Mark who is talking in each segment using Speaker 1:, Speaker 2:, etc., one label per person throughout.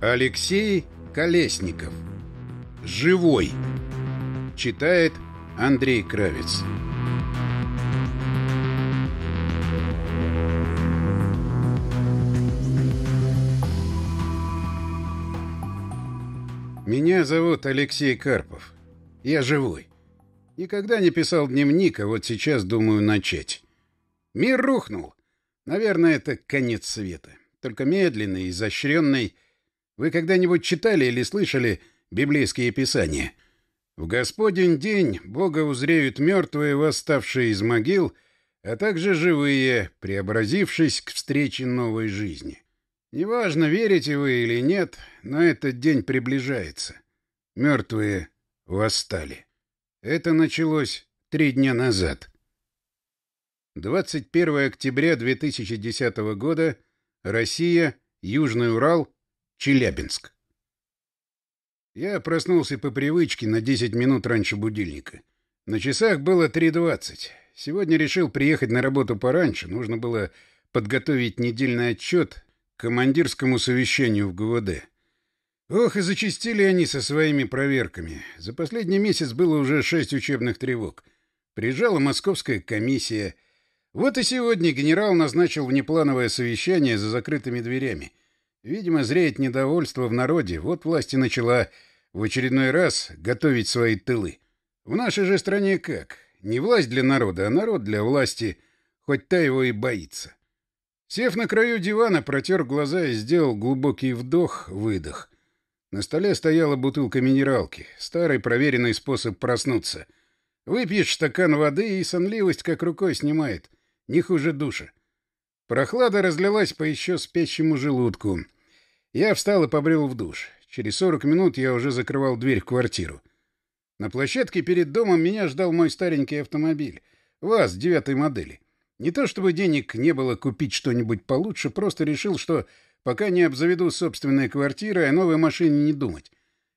Speaker 1: Алексей Колесников. Живой. Читает Андрей Кравец. Меня зовут Алексей Карпов. Я живой. Никогда не писал дневник, а вот сейчас думаю начать. Мир рухнул. Наверное, это конец света. Только медленный, изощренный, вы когда-нибудь читали или слышали библейские писания? В Господень день Бога узреют мертвые, восставшие из могил, а также живые, преобразившись к встрече новой жизни. Неважно, верите вы или нет, но этот день приближается. Мертвые восстали. Это началось три дня назад. 21 октября 2010 года. Россия, Южный Урал, Челябинск. Я проснулся по привычке на 10 минут раньше будильника. На часах было 3.20. Сегодня решил приехать на работу пораньше. Нужно было подготовить недельный отчет к командирскому совещанию в ГВД. Ох, и зачистили они со своими проверками. За последний месяц было уже шесть учебных тревог. Приезжала московская комиссия. Вот и сегодня генерал назначил внеплановое совещание за закрытыми дверями. Видимо, зреет недовольство в народе. Вот власть и начала в очередной раз готовить свои тылы. В нашей же стране как? Не власть для народа, а народ для власти, хоть та его и боится. Сев на краю дивана, протер глаза и сделал глубокий вдох-выдох. На столе стояла бутылка минералки, старый проверенный способ проснуться. Выпьешь стакан воды, и сонливость как рукой снимает. Не хуже душа. Прохлада разлилась по еще спящему желудку. Я встал и побрел в душ. Через сорок минут я уже закрывал дверь в квартиру. На площадке перед домом меня ждал мой старенький автомобиль. ВАЗ девятой модели. Не то чтобы денег не было купить что-нибудь получше, просто решил, что пока не обзаведу собственной квартирой, о новой машине не думать.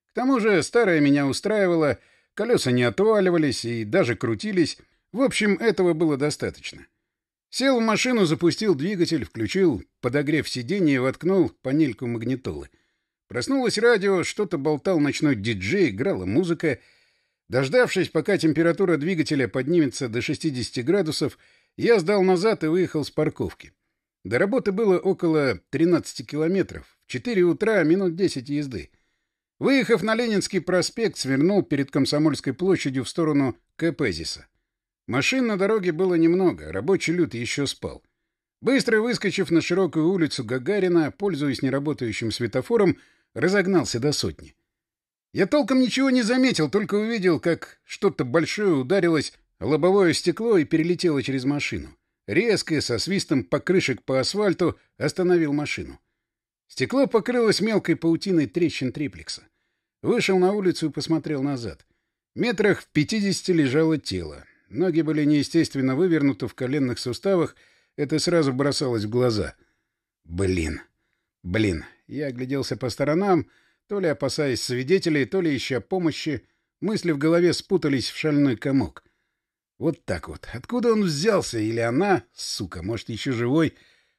Speaker 1: К тому же старая меня устраивала, колеса не отваливались и даже крутились. В общем, этого было достаточно. Сел в машину, запустил двигатель, включил подогрев сиденья и воткнул панельку магнитолы. Проснулось радио, что-то болтал ночной диджей, играла музыка. Дождавшись, пока температура двигателя поднимется до 60 градусов, я сдал назад и выехал с парковки. До работы было около 13 километров. В 4 утра минут 10 езды. Выехав на Ленинский проспект, свернул перед Комсомольской площадью в сторону Кэпезиса. Машин на дороге было немного, рабочий люд еще спал. Быстро выскочив на широкую улицу Гагарина, пользуясь неработающим светофором, разогнался до сотни. Я толком ничего не заметил, только увидел, как что-то большое ударилось о лобовое стекло и перелетело через машину. Резко, со свистом покрышек по асфальту, остановил машину. Стекло покрылось мелкой паутиной трещин триплекса. Вышел на улицу и посмотрел назад. Метрах в пятидесяти лежало тело. Ноги были неестественно вывернуты в коленных суставах, это сразу бросалось в глаза. Блин. Блин. Я огляделся по сторонам, то ли опасаясь свидетелей, то ли ища помощи. Мысли в голове спутались в шальной комок. Вот так вот. Откуда он взялся? Или она? Сука, может, еще живой?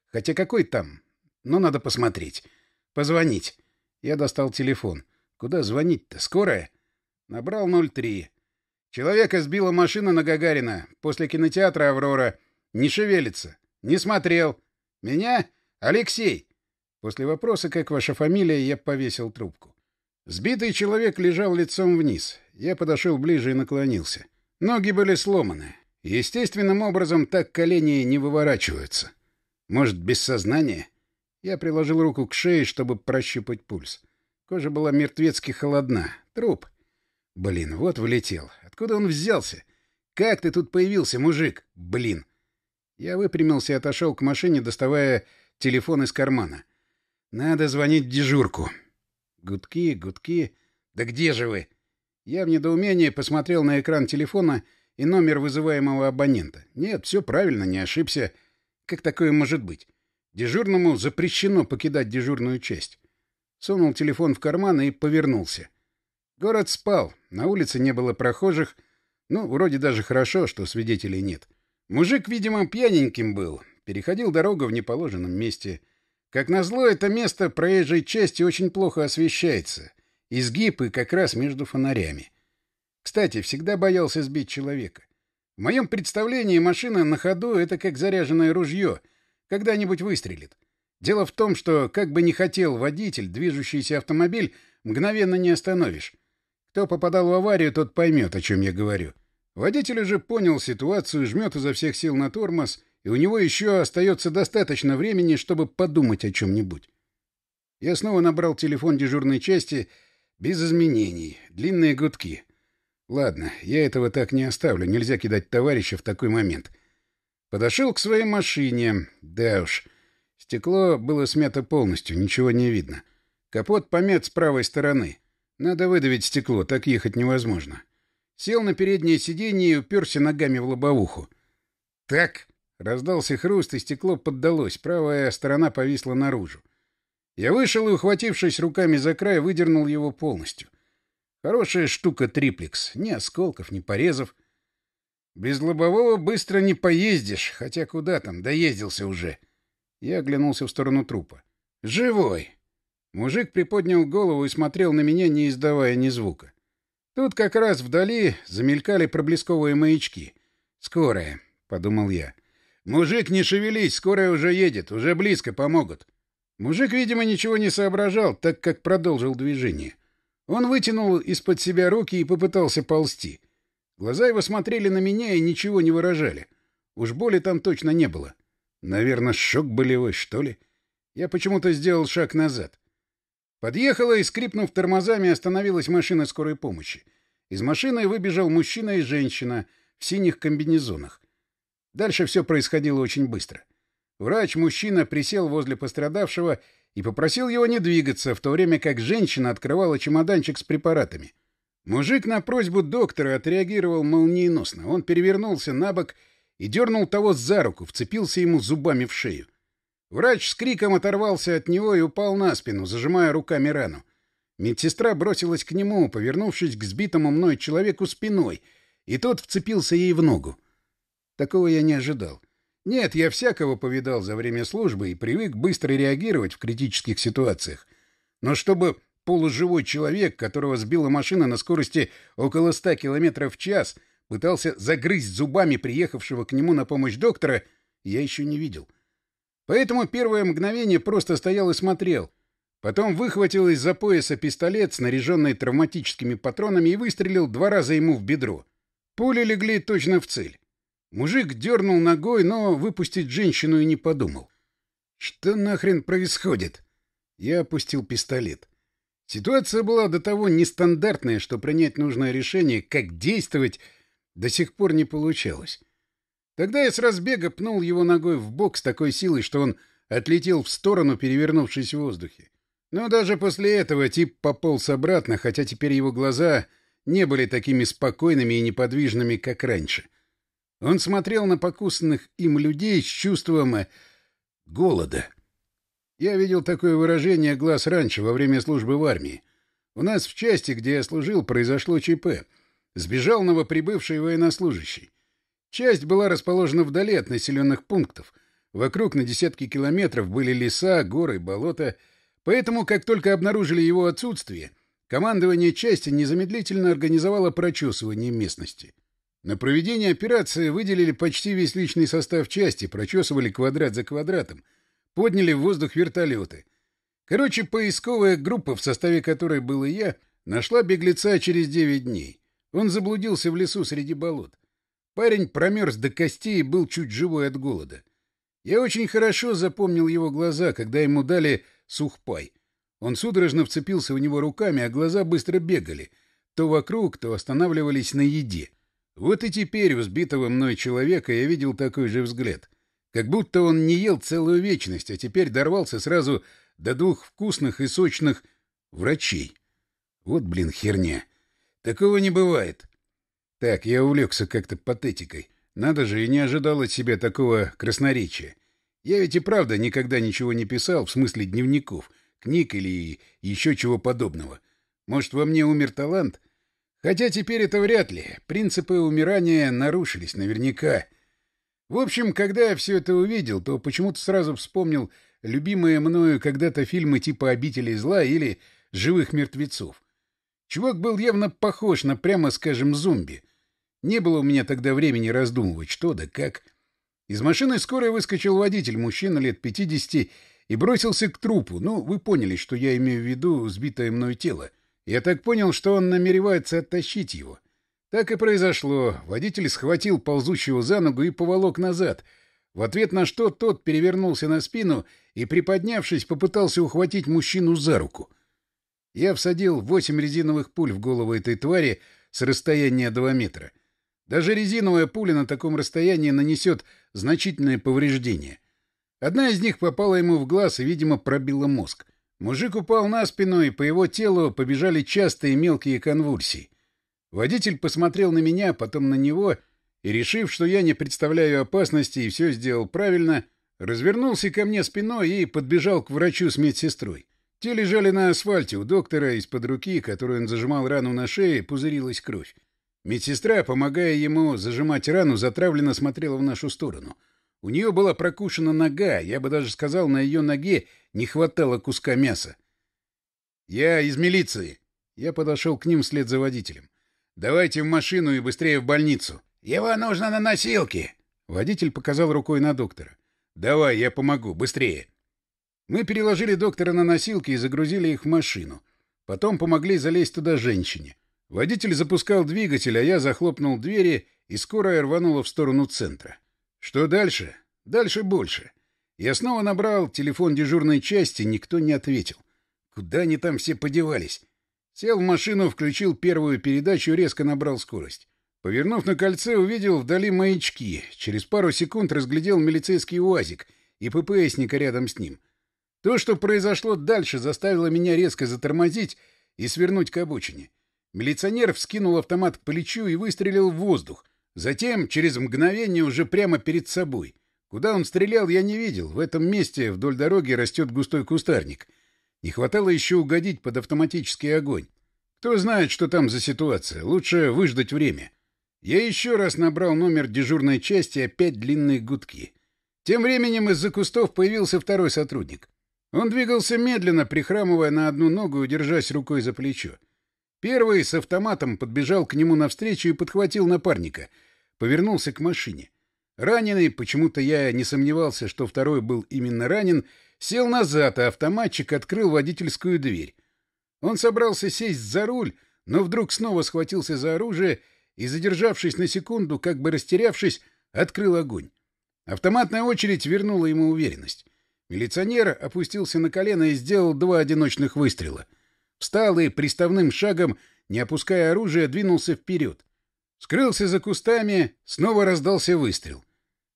Speaker 1: Хотя какой там? Но надо посмотреть. Позвонить. Я достал телефон. Куда звонить-то? Скорая? Набрал 03. Человека сбила машина на Гагарина. После кинотеатра «Аврора». Не шевелится. Не смотрел. Меня? Алексей. После вопроса, как ваша фамилия, я повесил трубку. Сбитый человек лежал лицом вниз. Я подошел ближе и наклонился. Ноги были сломаны. Естественным образом так колени не выворачиваются. Может, без сознания? Я приложил руку к шее, чтобы прощупать пульс. Кожа была мертвецки холодна. Труп. Блин, вот влетел. Откуда он взялся? Как ты тут появился, мужик? Блин. Я выпрямился и отошел к машине, доставая телефон из кармана. Надо звонить в дежурку. Гудки, гудки. Да где же вы? Я в недоумении посмотрел на экран телефона и номер вызываемого абонента. Нет, все правильно, не ошибся. Как такое может быть? Дежурному запрещено покидать дежурную часть. Сунул телефон в карман и повернулся. Город спал, на улице не было прохожих. Ну, вроде даже хорошо, что свидетелей нет. Мужик, видимо, пьяненьким был. Переходил дорогу в неположенном месте. Как назло, это место проезжей части очень плохо освещается. Изгиб и как раз между фонарями. Кстати, всегда боялся сбить человека. В моем представлении машина на ходу — это как заряженное ружье. Когда-нибудь выстрелит. Дело в том, что, как бы ни хотел водитель, движущийся автомобиль мгновенно не остановишь. Кто попадал в аварию, тот поймет, о чем я говорю. Водитель уже понял ситуацию, жмет изо всех сил на тормоз, и у него еще остается достаточно времени, чтобы подумать о чем-нибудь. Я снова набрал телефон дежурной части без изменений. Длинные гудки. Ладно, я этого так не оставлю. Нельзя кидать товарища в такой момент. Подошел к своей машине. Да уж. Стекло было смято полностью, ничего не видно. Капот помят с правой стороны. Надо выдавить стекло, так ехать невозможно. Сел на переднее сиденье и уперся ногами в лобовуху. «Так!» — раздался хруст, и стекло поддалось, правая сторона повисла наружу. Я вышел и, ухватившись руками за край, выдернул его полностью. Хорошая штука триплекс, ни осколков, ни порезов. Без лобового быстро не поездишь, хотя куда там, доездился уже. Я оглянулся в сторону трупа. «Живой!» Мужик приподнял голову и смотрел на меня, не издавая ни звука. Тут как раз вдали замелькали проблесковые маячки. «Скорая», — подумал я. «Мужик, не шевелись, скорая уже едет, уже близко помогут». Мужик, видимо, ничего не соображал, так как продолжил движение. Он вытянул из-под себя руки и попытался ползти. Глаза его смотрели на меня и ничего не выражали. Уж боли там точно не было. Наверное, шок болевой, что ли? Я почему-то сделал шаг назад. Подъехала и, скрипнув тормозами, остановилась машина скорой помощи. Из машины выбежал мужчина и женщина в синих комбинезонах. Дальше все происходило очень быстро. Врач-мужчина присел возле пострадавшего и попросил его не двигаться, в то время как женщина открывала чемоданчик с препаратами. Мужик на просьбу доктора отреагировал молниеносно. Он перевернулся на бок и дернул того за руку, вцепился ему зубами в шею. Врач с криком оторвался от него и упал на спину, зажимая руками рану. Медсестра бросилась к нему, повернувшись к сбитому мной человеку спиной, и тот вцепился ей в ногу. Такого я не ожидал. Нет, я всякого повидал за время службы и привык быстро реагировать в критических ситуациях. Но чтобы полуживой человек, которого сбила машина на скорости около ста километров в час, пытался загрызть зубами приехавшего к нему на помощь доктора, я еще не видел. — Поэтому первое мгновение просто стоял и смотрел. Потом выхватил из-за пояса пистолет, снаряженный травматическими патронами, и выстрелил два раза ему в бедро. Пули легли точно в цель. Мужик дернул ногой, но выпустить женщину и не подумал. «Что нахрен происходит?» Я опустил пистолет. Ситуация была до того нестандартная, что принять нужное решение, как действовать, до сих пор не получалось. Тогда я с разбега пнул его ногой в бок с такой силой, что он отлетел в сторону, перевернувшись в воздухе. Но даже после этого тип пополз обратно, хотя теперь его глаза не были такими спокойными и неподвижными, как раньше. Он смотрел на покусанных им людей с чувством э, голода. Я видел такое выражение глаз раньше, во время службы в армии. У нас в части, где я служил, произошло ЧП. Сбежал новоприбывший военнослужащий. Часть была расположена вдали от населенных пунктов. Вокруг на десятки километров были леса, горы, болота. Поэтому, как только обнаружили его отсутствие, командование части незамедлительно организовало прочесывание местности. На проведение операции выделили почти весь личный состав части, прочесывали квадрат за квадратом, подняли в воздух вертолеты. Короче, поисковая группа, в составе которой был и я, нашла беглеца через девять дней. Он заблудился в лесу среди болот. Парень промерз до костей и был чуть живой от голода. Я очень хорошо запомнил его глаза, когда ему дали сухпай. Он судорожно вцепился в него руками, а глаза быстро бегали. То вокруг, то останавливались на еде. Вот и теперь у сбитого мной человека я видел такой же взгляд. Как будто он не ел целую вечность, а теперь дорвался сразу до двух вкусных и сочных врачей. Вот, блин, херня. Такого не бывает. Так, я увлекся как-то патетикой. Надо же, и не ожидал от себя такого красноречия. Я ведь и правда никогда ничего не писал, в смысле дневников, книг или еще чего подобного. Может, во мне умер талант? Хотя теперь это вряд ли. Принципы умирания нарушились наверняка. В общем, когда я все это увидел, то почему-то сразу вспомнил любимые мною когда-то фильмы типа «Обители зла» или «Живых мертвецов». Чувак был явно похож на, прямо скажем, зомби. Не было у меня тогда времени раздумывать, что да как. Из машины скорой выскочил водитель, мужчина лет 50, и бросился к трупу. Ну, вы поняли, что я имею в виду сбитое мной тело. Я так понял, что он намеревается оттащить его. Так и произошло. Водитель схватил ползущего за ногу и поволок назад. В ответ на что тот перевернулся на спину и, приподнявшись, попытался ухватить мужчину за руку. Я всадил восемь резиновых пуль в голову этой твари с расстояния два метра. Даже резиновая пуля на таком расстоянии нанесет значительное повреждение. Одна из них попала ему в глаз и, видимо, пробила мозг. Мужик упал на спину, и по его телу побежали частые мелкие конвульсии. Водитель посмотрел на меня, потом на него, и, решив, что я не представляю опасности и все сделал правильно, развернулся ко мне спиной и подбежал к врачу с медсестрой. Те лежали на асфальте у доктора, из-под руки, которую он зажимал рану на шее, пузырилась кровь. Медсестра, помогая ему зажимать рану, затравленно смотрела в нашу сторону — у нее была прокушена нога, я бы даже сказал, на ее ноге не хватало куска мяса. «Я из милиции». Я подошел к ним вслед за водителем. «Давайте в машину и быстрее в больницу». «Его нужно на носилки». Водитель показал рукой на доктора. «Давай, я помогу, быстрее». Мы переложили доктора на носилки и загрузили их в машину. Потом помогли залезть туда женщине. Водитель запускал двигатель, а я захлопнул двери, и скорая рванула в сторону центра. Что дальше? Дальше больше. Я снова набрал телефон дежурной части, никто не ответил. Куда они там все подевались? Сел в машину, включил первую передачу, резко набрал скорость. Повернув на кольце, увидел вдали маячки. Через пару секунд разглядел милицейский УАЗик и ППСника рядом с ним. То, что произошло дальше, заставило меня резко затормозить и свернуть к обочине. Милиционер вскинул автомат к плечу и выстрелил в воздух. Затем, через мгновение, уже прямо перед собой. Куда он стрелял, я не видел. В этом месте вдоль дороги растет густой кустарник. Не хватало еще угодить под автоматический огонь. Кто знает, что там за ситуация. Лучше выждать время. Я еще раз набрал номер дежурной части, опять длинные гудки. Тем временем из-за кустов появился второй сотрудник. Он двигался медленно, прихрамывая на одну ногу и держась рукой за плечо. Первый с автоматом подбежал к нему навстречу и подхватил напарника. Повернулся к машине. Раненый, почему-то я не сомневался, что второй был именно ранен, сел назад, а автоматчик открыл водительскую дверь. Он собрался сесть за руль, но вдруг снова схватился за оружие и, задержавшись на секунду, как бы растерявшись, открыл огонь. Автоматная очередь вернула ему уверенность. Милиционер опустился на колено и сделал два одиночных выстрела — Встал и приставным шагом, не опуская оружия, двинулся вперед. Скрылся за кустами, снова раздался выстрел.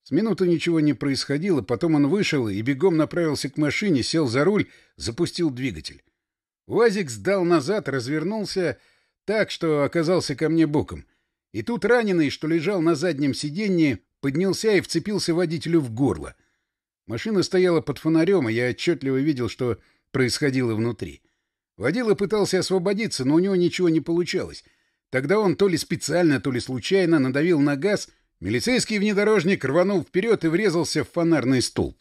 Speaker 1: С минуту ничего не происходило, потом он вышел и бегом направился к машине, сел за руль, запустил двигатель. УАЗик сдал назад, развернулся так, что оказался ко мне боком. И тут раненый, что лежал на заднем сиденье, поднялся и вцепился водителю в горло. Машина стояла под фонарем, и я отчетливо видел, что происходило внутри. Водила пытался освободиться, но у него ничего не получалось. Тогда он то ли специально, то ли случайно надавил на газ, милицейский внедорожник рванул вперед и врезался в фонарный столб.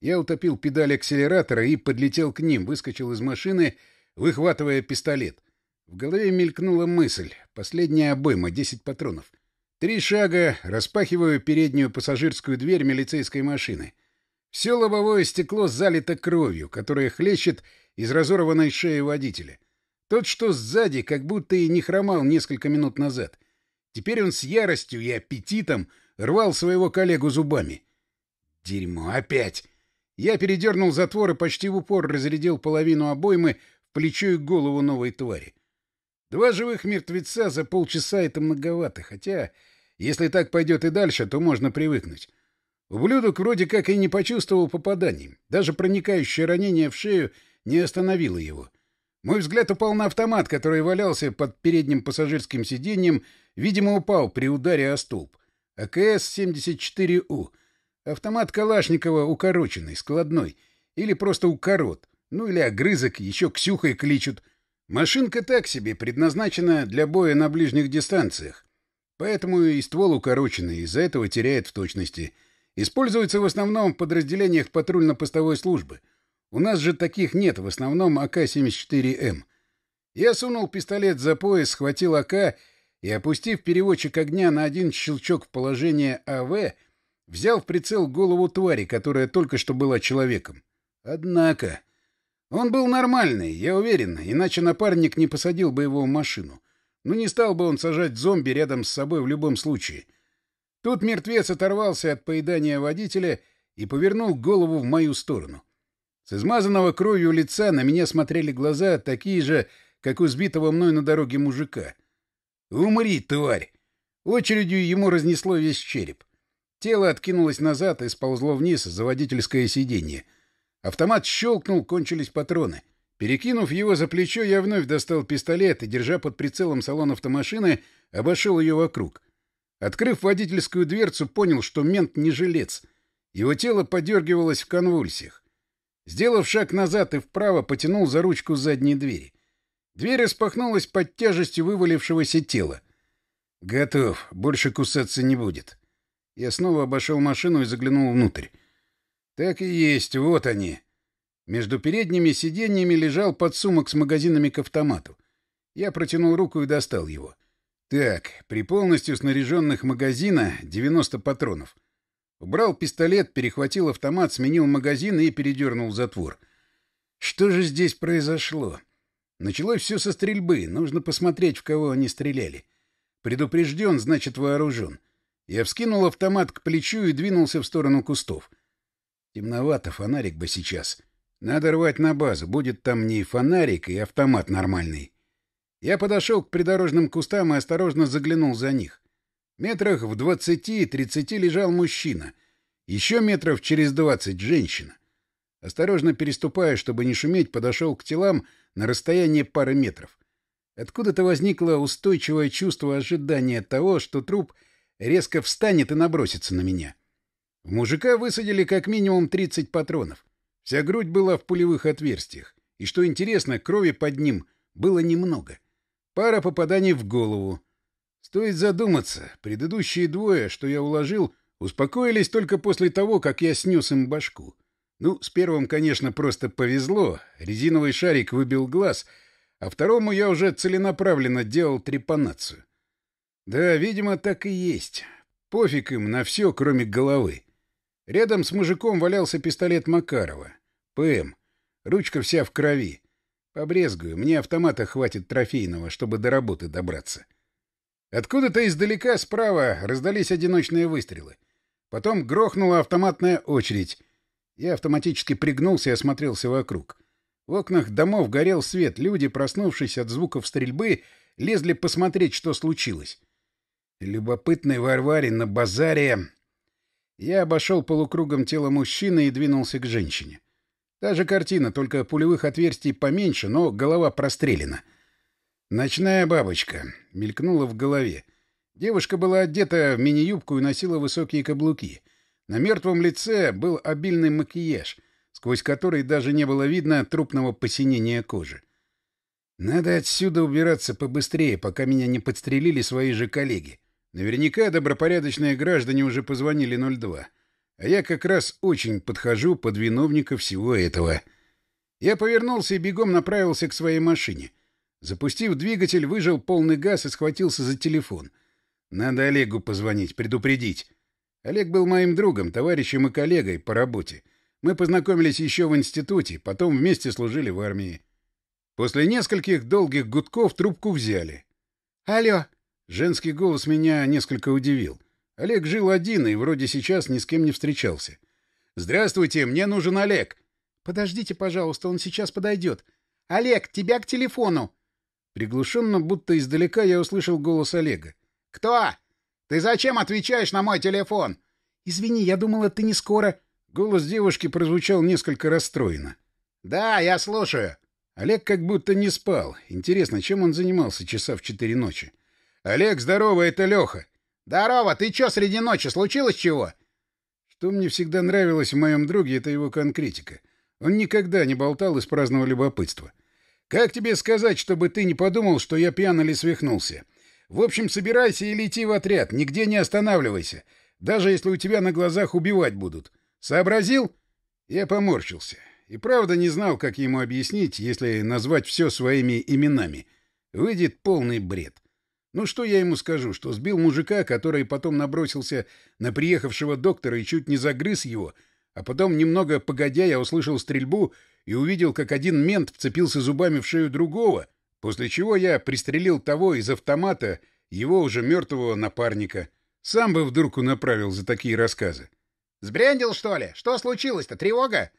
Speaker 1: Я утопил педаль акселератора и подлетел к ним, выскочил из машины, выхватывая пистолет. В голове мелькнула мысль. Последняя обойма, 10 патронов. Три шага, распахиваю переднюю пассажирскую дверь милицейской машины. Все лобовое стекло залито кровью, которая хлещет из разорванной шеи водителя. Тот, что сзади, как будто и не хромал несколько минут назад. Теперь он с яростью и аппетитом рвал своего коллегу зубами. Дерьмо, опять! Я передернул затвор и почти в упор разрядил половину обоймы в плечо и голову новой твари. Два живых мертвеца за полчаса — это многовато, хотя, если так пойдет и дальше, то можно привыкнуть. Ублюдок вроде как и не почувствовал попаданий. Даже проникающее ранение в шею не остановило его. Мой взгляд упал на автомат, который валялся под передним пассажирским сиденьем, видимо, упал при ударе о столб. АКС-74У. Автомат Калашникова укороченный, складной. Или просто укорот. Ну или огрызок, еще Ксюхой кличут. Машинка так себе, предназначена для боя на ближних дистанциях. Поэтому и ствол укороченный, из-за этого теряет в точности. Используется в основном в подразделениях патрульно-постовой службы. У нас же таких нет, в основном АК-74М. Я сунул пистолет за пояс, схватил АК и, опустив переводчик огня на один щелчок в положение АВ, взял в прицел голову твари, которая только что была человеком. Однако... Он был нормальный, я уверен, иначе напарник не посадил бы его в машину. Но не стал бы он сажать зомби рядом с собой в любом случае. Тут мертвец оторвался от поедания водителя и повернул голову в мою сторону. С измазанного кровью лица на меня смотрели глаза, такие же, как у сбитого мной на дороге мужика. «Умри, тварь!» Очередью ему разнесло весь череп. Тело откинулось назад и сползло вниз за водительское сиденье. Автомат щелкнул, кончились патроны. Перекинув его за плечо, я вновь достал пистолет и, держа под прицелом салон автомашины, обошел ее вокруг. Открыв водительскую дверцу, понял, что мент не жилец. Его тело подергивалось в конвульсиях. Сделав шаг назад и вправо, потянул за ручку задней двери. Дверь распахнулась под тяжестью вывалившегося тела. «Готов. Больше кусаться не будет». Я снова обошел машину и заглянул внутрь. Так и есть, вот они. Между передними сиденьями лежал подсумок с магазинами к автомату. Я протянул руку и достал его. Так, при полностью снаряженных магазина 90 патронов. Убрал пистолет, перехватил автомат, сменил магазин и передернул затвор. Что же здесь произошло? Началось все со стрельбы. Нужно посмотреть, в кого они стреляли. Предупрежден, значит вооружен. Я вскинул автомат к плечу и двинулся в сторону кустов. Темновато, фонарик бы сейчас. Надо рвать на базу, будет там мне и фонарик, и автомат нормальный. Я подошел к придорожным кустам и осторожно заглянул за них. Метрах в двадцати-тридцати лежал мужчина. Еще метров через двадцать — женщина. Осторожно переступая, чтобы не шуметь, подошел к телам на расстояние пары метров. Откуда-то возникло устойчивое чувство ожидания того, что труп резко встанет и набросится на меня. В мужика высадили как минимум 30 патронов. Вся грудь была в пулевых отверстиях. И что интересно, крови под ним было немного. Пара попаданий в голову. Стоит задуматься, предыдущие двое, что я уложил, успокоились только после того, как я снес им башку. Ну, с первым, конечно, просто повезло. Резиновый шарик выбил глаз, а второму я уже целенаправленно делал трепанацию. Да, видимо, так и есть. Пофиг им на все, кроме головы. Рядом с мужиком валялся пистолет Макарова. ПМ. Ручка вся в крови. Побрезгую, мне автомата хватит трофейного, чтобы до работы добраться. Откуда-то издалека справа раздались одиночные выстрелы. Потом грохнула автоматная очередь. Я автоматически пригнулся и осмотрелся вокруг. В окнах домов горел свет. Люди, проснувшись от звуков стрельбы, лезли посмотреть, что случилось. Любопытный Варварин на базаре... Я обошел полукругом тело мужчины и двинулся к женщине. Та же картина, только пулевых отверстий поменьше, но голова прострелена. «Ночная бабочка» мелькнула в голове. Девушка была одета в мини-юбку и носила высокие каблуки. На мертвом лице был обильный макияж, сквозь который даже не было видно трупного посинения кожи. Надо отсюда убираться побыстрее, пока меня не подстрелили свои же коллеги. Наверняка добропорядочные граждане уже позвонили 02. А я как раз очень подхожу под виновника всего этого. Я повернулся и бегом направился к своей машине. Запустив двигатель, выжил полный газ и схватился за телефон. Надо Олегу позвонить, предупредить. Олег был моим другом, товарищем и коллегой по работе. Мы познакомились еще в институте, потом вместе служили в армии. После нескольких долгих гудков трубку взяли. «Алло!» Женский голос меня несколько удивил. Олег жил один и вроде сейчас ни с кем не встречался. «Здравствуйте, мне нужен Олег!» «Подождите, пожалуйста, он сейчас подойдет. Олег, тебя к телефону!» Приглушенно, будто издалека, я услышал голос Олега. «Кто? Ты зачем отвечаешь на мой телефон?» «Извини, я думала, ты не скоро...» Голос девушки прозвучал несколько расстроенно. «Да, я слушаю». Олег как будто не спал. Интересно, чем он занимался часа в четыре ночи? «Олег, здорово, это Леха!» «Здорово! Ты чё, среди ночи? Случилось чего?» Что мне всегда нравилось в моем друге, это его конкретика. Он никогда не болтал из праздного любопытства. «Как тебе сказать, чтобы ты не подумал, что я пьян или свихнулся? В общем, собирайся и лети в отряд, нигде не останавливайся. даже если у тебя на глазах убивать будут. Сообразил? Я поморщился. И правда не знал, как ему объяснить, если назвать все своими именами. Выйдет полный бред. Ну что я ему скажу, что сбил мужика, который потом набросился на приехавшего доктора и чуть не загрыз его, а потом, немного погодя, я услышал стрельбу и увидел, как один мент вцепился зубами в шею другого, после чего я пристрелил того из автомата, его уже мертвого напарника. Сам бы в дурку направил за такие рассказы.
Speaker 2: «Сбрендил, что ли? Что случилось-то? Тревога?»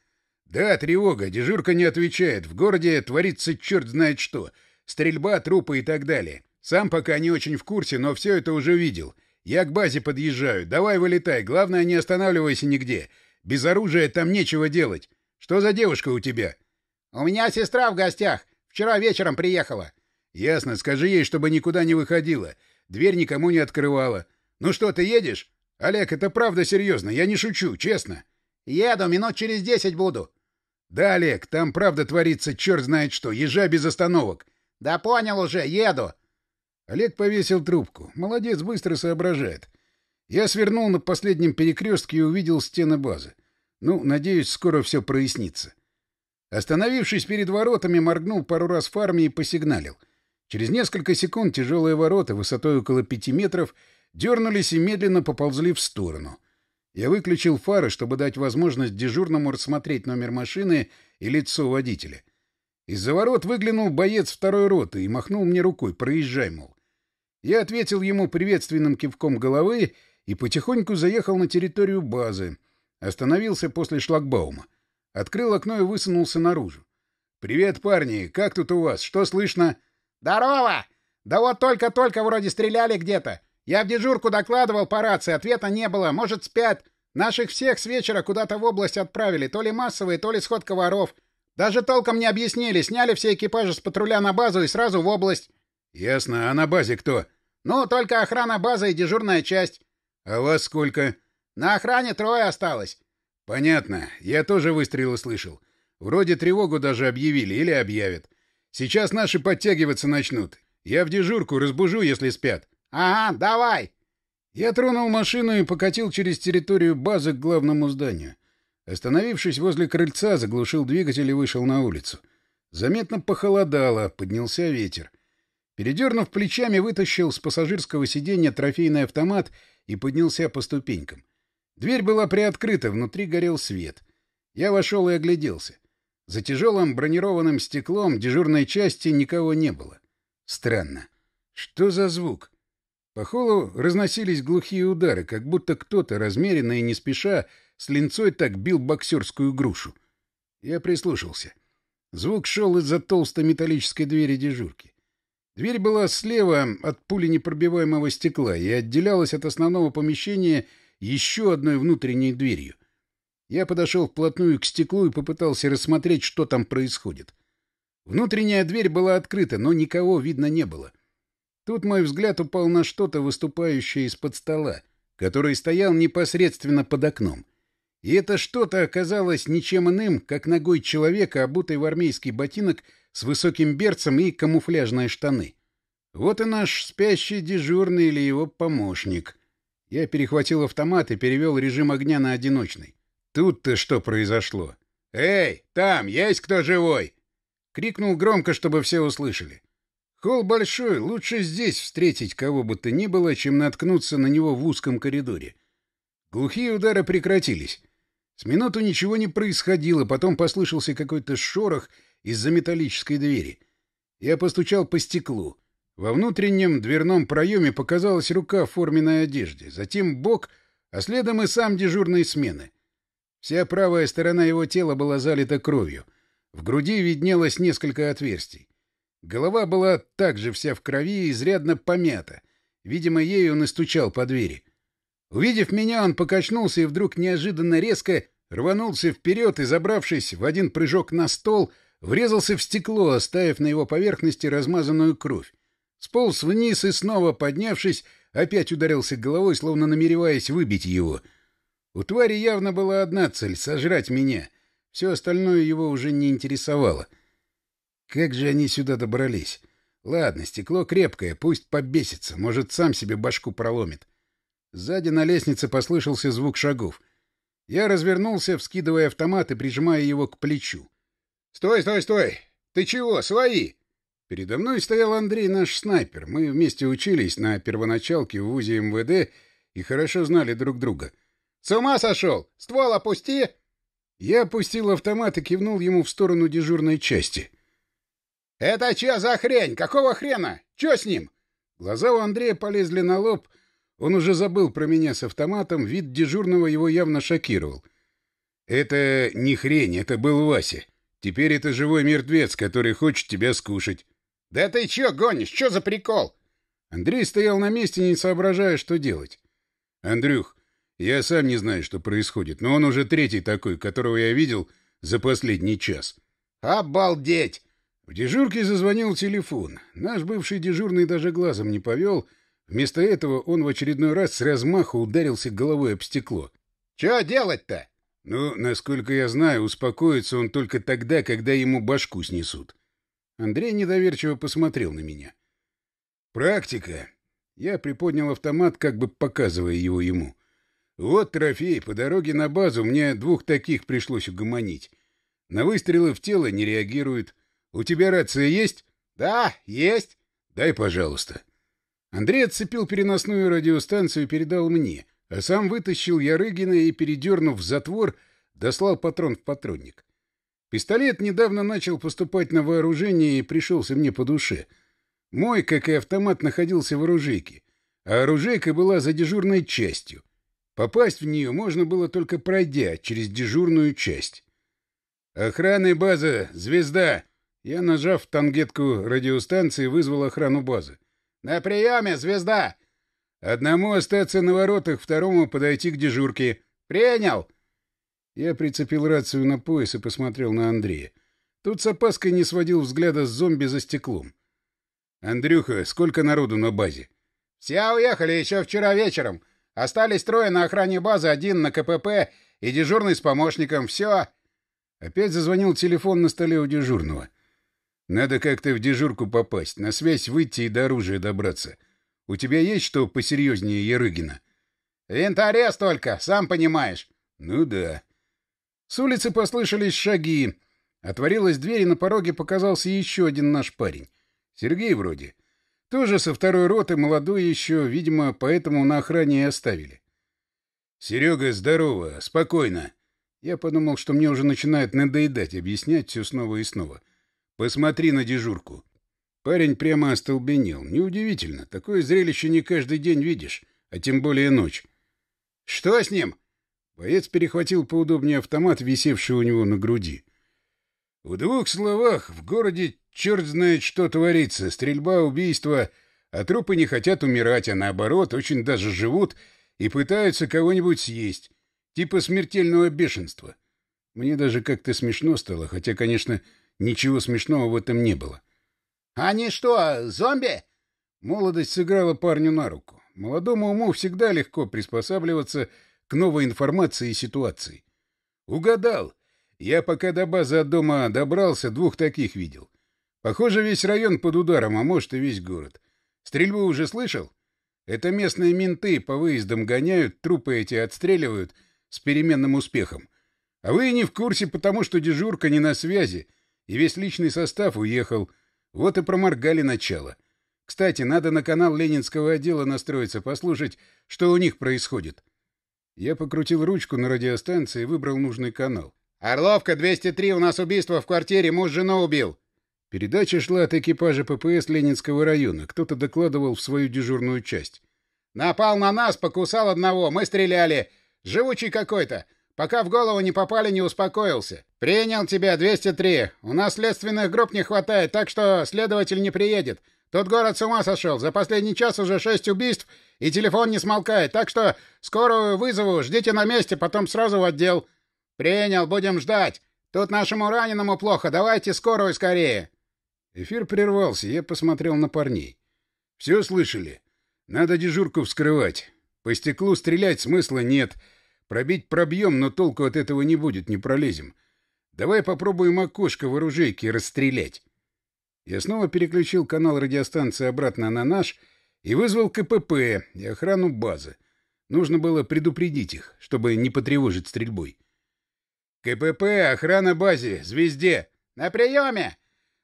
Speaker 1: «Да, тревога. Дежурка не отвечает. В городе творится черт знает что. Стрельба, трупы и так далее. Сам пока не очень в курсе, но все это уже видел. Я к базе подъезжаю. Давай вылетай. Главное, не останавливайся нигде. Без оружия там нечего делать. Что за девушка у тебя?»
Speaker 2: «У меня сестра в гостях. Вчера вечером приехала».
Speaker 1: «Ясно. Скажи ей, чтобы никуда не выходила. Дверь никому не открывала. Ну что, ты едешь?» «Олег, это правда серьезно. Я не шучу, честно».
Speaker 2: «Еду. Минут через десять буду».
Speaker 1: «Да, Олег, там правда творится черт знает что. Езжай без остановок».
Speaker 2: «Да понял уже. Еду».
Speaker 1: Олег повесил трубку. Молодец, быстро соображает. Я свернул на последнем перекрестке и увидел стены базы. Ну, надеюсь, скоро все прояснится. Остановившись перед воротами, моргнул пару раз фарме и посигналил. Через несколько секунд тяжелые ворота, высотой около пяти метров, дернулись и медленно поползли в сторону. Я выключил фары, чтобы дать возможность дежурному рассмотреть номер машины и лицо водителя. Из-за ворот выглянул боец второй роты и махнул мне рукой «проезжай», мол. Я ответил ему приветственным кивком головы и потихоньку заехал на территорию базы. Остановился после шлагбаума. Открыл окно и высунулся наружу. «Привет, парни! Как тут у вас? Что слышно?»
Speaker 2: «Здорово! Да вот только-только вроде стреляли где-то. Я в дежурку докладывал по рации, ответа не было. Может, спят. Наших всех с вечера куда-то в область отправили. То ли массовые, то ли сходка воров. Даже толком не объяснили. Сняли все экипажи с патруля на базу и сразу в область.
Speaker 1: Ясно. А на базе кто?
Speaker 2: Ну, только охрана базы и дежурная часть.
Speaker 1: А вас сколько?
Speaker 2: На охране трое осталось.
Speaker 1: Понятно. Я тоже выстрелы слышал. Вроде тревогу даже объявили или объявят. Сейчас наши подтягиваться начнут. Я в дежурку разбужу, если спят.
Speaker 2: Ага, давай.
Speaker 1: Я тронул машину и покатил через территорию базы к главному зданию. Остановившись возле крыльца, заглушил двигатель и вышел на улицу. Заметно похолодало, поднялся ветер. Передернув плечами, вытащил с пассажирского сиденья трофейный автомат и поднялся по ступенькам. Дверь была приоткрыта, внутри горел свет. Я вошел и огляделся. За тяжелым бронированным стеклом дежурной части никого не было. Странно. Что за звук? По холу разносились глухие удары, как будто кто-то, размеренно и не спеша, с линцой так бил боксерскую грушу. Я прислушался. Звук шел из-за толстой металлической двери дежурки. Дверь была слева от пули непробиваемого стекла и отделялась от основного помещения еще одной внутренней дверью. Я подошел вплотную к стеклу и попытался рассмотреть, что там происходит. Внутренняя дверь была открыта, но никого видно не было. Тут мой взгляд упал на что-то, выступающее из-под стола, который стоял непосредственно под окном. И это что-то оказалось ничем иным, как ногой человека, обутой в армейский ботинок с высоким берцем и камуфляжные штаны. Вот и наш спящий дежурный или его помощник. Я перехватил автомат и перевел режим огня на одиночный. Тут-то что произошло? «Эй, там, есть кто живой?» Крикнул громко, чтобы все услышали. Холл большой, лучше здесь встретить кого бы то ни было, чем наткнуться на него в узком коридоре. Глухие удары прекратились. С минуту ничего не происходило, потом послышался какой-то шорох — из-за металлической двери. Я постучал по стеклу. Во внутреннем дверном проеме показалась рука в форменной одежде, затем бок, а следом и сам дежурной смены. Вся правая сторона его тела была залита кровью. В груди виднелось несколько отверстий. Голова была также вся в крови и изрядно помята. Видимо, ею он и стучал по двери. Увидев меня, он покачнулся и вдруг неожиданно резко рванулся вперед и, забравшись в один прыжок на стол, — врезался в стекло, оставив на его поверхности размазанную кровь. Сполз вниз и снова, поднявшись, опять ударился головой, словно намереваясь выбить его. У твари явно была одна цель — сожрать меня. Все остальное его уже не интересовало. Как же они сюда добрались? Ладно, стекло крепкое, пусть побесится, может, сам себе башку проломит. Сзади на лестнице послышался звук шагов. Я развернулся, вскидывая автомат и прижимая его к плечу. — Стой, стой, стой! Ты чего? Свои! Передо мной стоял Андрей, наш снайпер. Мы вместе учились на первоначалке в УЗИ МВД и хорошо знали друг друга. — С ума сошел! Ствол опусти! Я опустил автомат и кивнул ему в сторону дежурной части. — Это что за хрень? Какого хрена? Че с ним? Глаза у Андрея полезли на лоб. Он уже забыл про меня с автоматом. Вид дежурного его явно шокировал. — Это не хрень, это был Вася. Теперь это живой мертвец, который хочет тебя скушать. — Да ты чё гонишь? Чё за прикол? Андрей стоял на месте, не соображая, что делать. — Андрюх, я сам не знаю, что происходит, но он уже третий такой, которого я видел за последний час. — Обалдеть! В дежурке зазвонил телефон. Наш бывший дежурный даже глазом не повел. Вместо этого он в очередной раз с размаху ударился головой об стекло. — Чё делать-то? Ну, насколько я знаю, успокоится он только тогда, когда ему башку снесут. Андрей недоверчиво посмотрел на меня. «Практика». Я приподнял автомат, как бы показывая его ему. «Вот трофей. По дороге на базу мне двух таких пришлось угомонить. На выстрелы в тело не реагируют. У тебя рация есть?» «Да, есть». «Дай, пожалуйста». Андрей отцепил переносную радиостанцию и передал мне — а сам вытащил Ярыгина и, передернув затвор, дослал патрон в патронник. Пистолет недавно начал поступать на вооружение и пришелся мне по душе. Мой, как и автомат, находился в оружейке, а оружейка была за дежурной частью. Попасть в нее можно было только пройдя через дежурную часть. «Охраны база! Звезда!» Я, нажав тангетку радиостанции, вызвал охрану базы. «На приеме, звезда!» Одному остаться на воротах, второму подойти к дежурке. Принял. Я прицепил рацию на пояс и посмотрел на Андрея. Тут с опаской не сводил взгляда с зомби за стеклом. «Андрюха, сколько народу на базе?» «Все уехали еще вчера вечером. Остались трое на охране базы, один на КПП и дежурный с помощником. Все!» Опять зазвонил телефон на столе у дежурного. «Надо как-то в дежурку попасть, на связь выйти и до оружия добраться. У тебя есть что посерьезнее Ярыгина? Винторез только, сам понимаешь. Ну да. С улицы послышались шаги. Отворилась дверь, и на пороге показался еще один наш парень. Сергей вроде. Тоже со второй роты, молодой еще, видимо, поэтому на охране и оставили. «Серега, здорово, спокойно». Я подумал, что мне уже начинает надоедать объяснять все снова и снова. «Посмотри на дежурку. Парень прямо остолбенел. Неудивительно. Такое зрелище не каждый день видишь, а тем более ночь. «Что с ним?» Боец перехватил поудобнее автомат, висевший у него на груди. В двух словах, в городе черт знает, что творится. Стрельба, убийство. А трупы не хотят умирать, а наоборот, очень даже живут и пытаются кого-нибудь съесть. Типа смертельного бешенства. Мне даже как-то смешно стало, хотя, конечно, ничего смешного в этом не было. «Они что, зомби?» Молодость сыграла парню на руку. Молодому уму всегда легко приспосабливаться к новой информации и ситуации. «Угадал. Я пока до базы от дома добрался, двух таких видел. Похоже, весь район под ударом, а может и весь город. Стрельбу уже слышал? Это местные менты по выездам гоняют, трупы эти отстреливают с переменным успехом. А вы не в курсе, потому что дежурка не на связи, и весь личный состав уехал». Вот и проморгали начало. Кстати, надо на канал Ленинского отдела настроиться, послушать, что у них происходит. Я покрутил ручку на радиостанции и выбрал нужный канал. «Орловка, 203, у нас убийство в квартире, муж жену убил». Передача шла от экипажа ППС Ленинского района. Кто-то докладывал в свою дежурную часть. «Напал на нас, покусал одного, мы стреляли. Живучий какой-то. Пока в голову не попали, не успокоился. Принял тебя, 203. У нас следственных групп не хватает, так что следователь не приедет. Тот город с ума сошел. За последний час уже шесть убийств, и телефон не смолкает. Так что скорую вызову, ждите на месте, потом сразу в отдел. Принял, будем ждать. Тут нашему раненому плохо, давайте скорую скорее. Эфир прервался, я посмотрел на парней. Все слышали? Надо дежурку вскрывать. По стеклу стрелять смысла нет — Пробить пробьем, но толку от этого не будет, не пролезем. Давай попробуем окошко в оружейке расстрелять. Я снова переключил канал радиостанции обратно на наш и вызвал КПП и охрану базы. Нужно было предупредить их, чтобы не потревожить стрельбой. КПП, охрана базе, звезде.
Speaker 2: На приеме!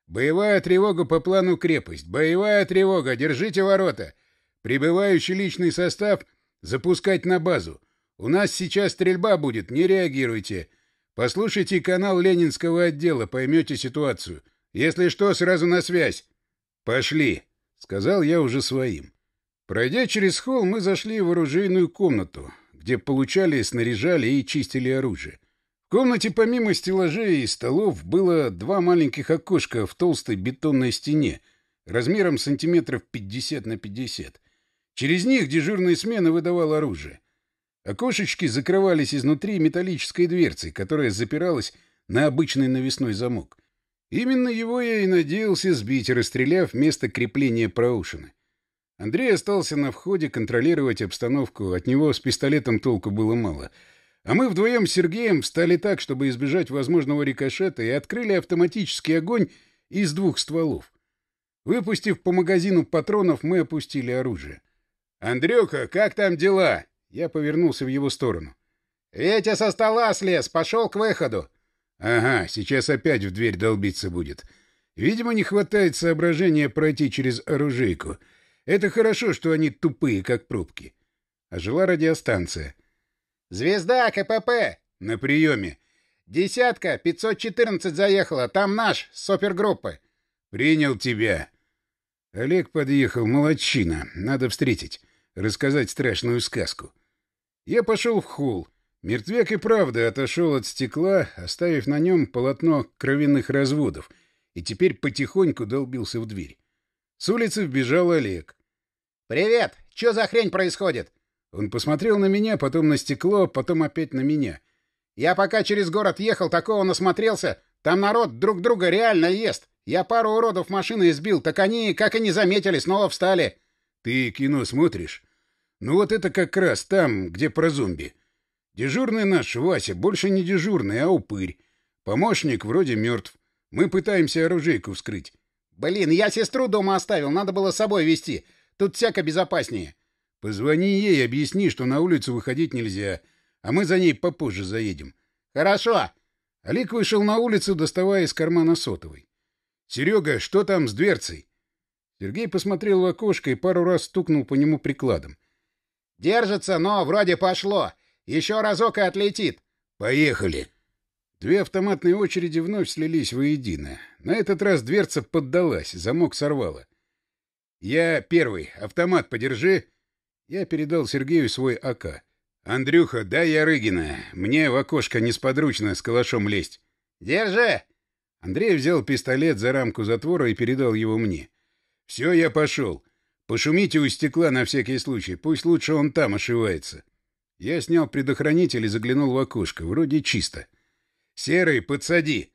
Speaker 1: Боевая тревога по плану крепость. Боевая тревога, держите ворота. Прибывающий личный состав запускать на базу. У нас сейчас стрельба будет, не реагируйте. Послушайте канал Ленинского отдела, поймете ситуацию. Если что, сразу на связь. Пошли, сказал я уже своим. Пройдя через холл, мы зашли в оружейную комнату, где получали, снаряжали и чистили оружие. В комнате помимо стеллажей и столов было два маленьких окошка в толстой бетонной стене, размером сантиметров 50 на 50. Через них дежурная смена выдавала оружие. Окошечки закрывались изнутри металлической дверцей, которая запиралась на обычный навесной замок. Именно его я и надеялся сбить, расстреляв место крепления проушины. Андрей остался на входе контролировать обстановку, от него с пистолетом толку было мало. А мы вдвоем с Сергеем встали так, чтобы избежать возможного рикошета, и открыли автоматический огонь из двух стволов. Выпустив по магазину патронов, мы опустили оружие. «Андрюха, как там дела?» Я повернулся в его сторону.
Speaker 2: «Ветя со стола слез, пошел к выходу».
Speaker 1: «Ага, сейчас опять в дверь долбиться будет. Видимо, не хватает соображения пройти через оружейку». Это хорошо, что они тупые, как пробки. А жила радиостанция.
Speaker 2: «Звезда, КПП!»
Speaker 1: «На приеме!»
Speaker 2: «Десятка, 514 заехала, там наш, с опергруппы!»
Speaker 1: «Принял тебя!» Олег подъехал, молодчина, надо встретить, рассказать страшную сказку. Я пошел в холл. Мертвяк и правда отошел от стекла, оставив на нем полотно кровяных разводов, и теперь потихоньку долбился в дверь. С улицы вбежал Олег.
Speaker 2: «Привет! Что за хрень происходит?»
Speaker 1: Он посмотрел на меня, потом на стекло, потом опять на меня.
Speaker 2: «Я пока через город ехал, такого насмотрелся. Там народ друг друга реально ест. Я пару уродов машины избил, так они, как и не заметили, снова встали».
Speaker 1: «Ты кино смотришь?» «Ну вот это как раз там, где про зомби. Дежурный наш, Вася, больше не дежурный, а упырь. Помощник вроде мертв. Мы пытаемся оружейку вскрыть.
Speaker 2: «Блин, я сестру дома оставил, надо было с собой везти. Тут всяко безопаснее».
Speaker 1: «Позвони ей, объясни, что на улицу выходить нельзя, а мы за ней попозже заедем».
Speaker 2: «Хорошо».
Speaker 1: Олег вышел на улицу, доставая из кармана сотовый. «Серега, что там с дверцей?» Сергей посмотрел в окошко и пару раз стукнул по нему прикладом.
Speaker 2: «Держится, но вроде пошло. Еще разок и отлетит».
Speaker 1: «Поехали». Две автоматные очереди вновь слились воедино. На этот раз дверца поддалась, замок сорвало. «Я первый. Автомат подержи». Я передал Сергею свой АК. «Андрюха, дай я Рыгина. Мне в окошко несподручно с калашом лезть».
Speaker 2: «Держи!»
Speaker 1: Андрей взял пистолет за рамку затвора и передал его мне. «Все, я пошел. Пошумите у стекла на всякий случай. Пусть лучше он там ошивается». Я снял предохранитель и заглянул в окошко. Вроде чисто. «Серый, подсади!»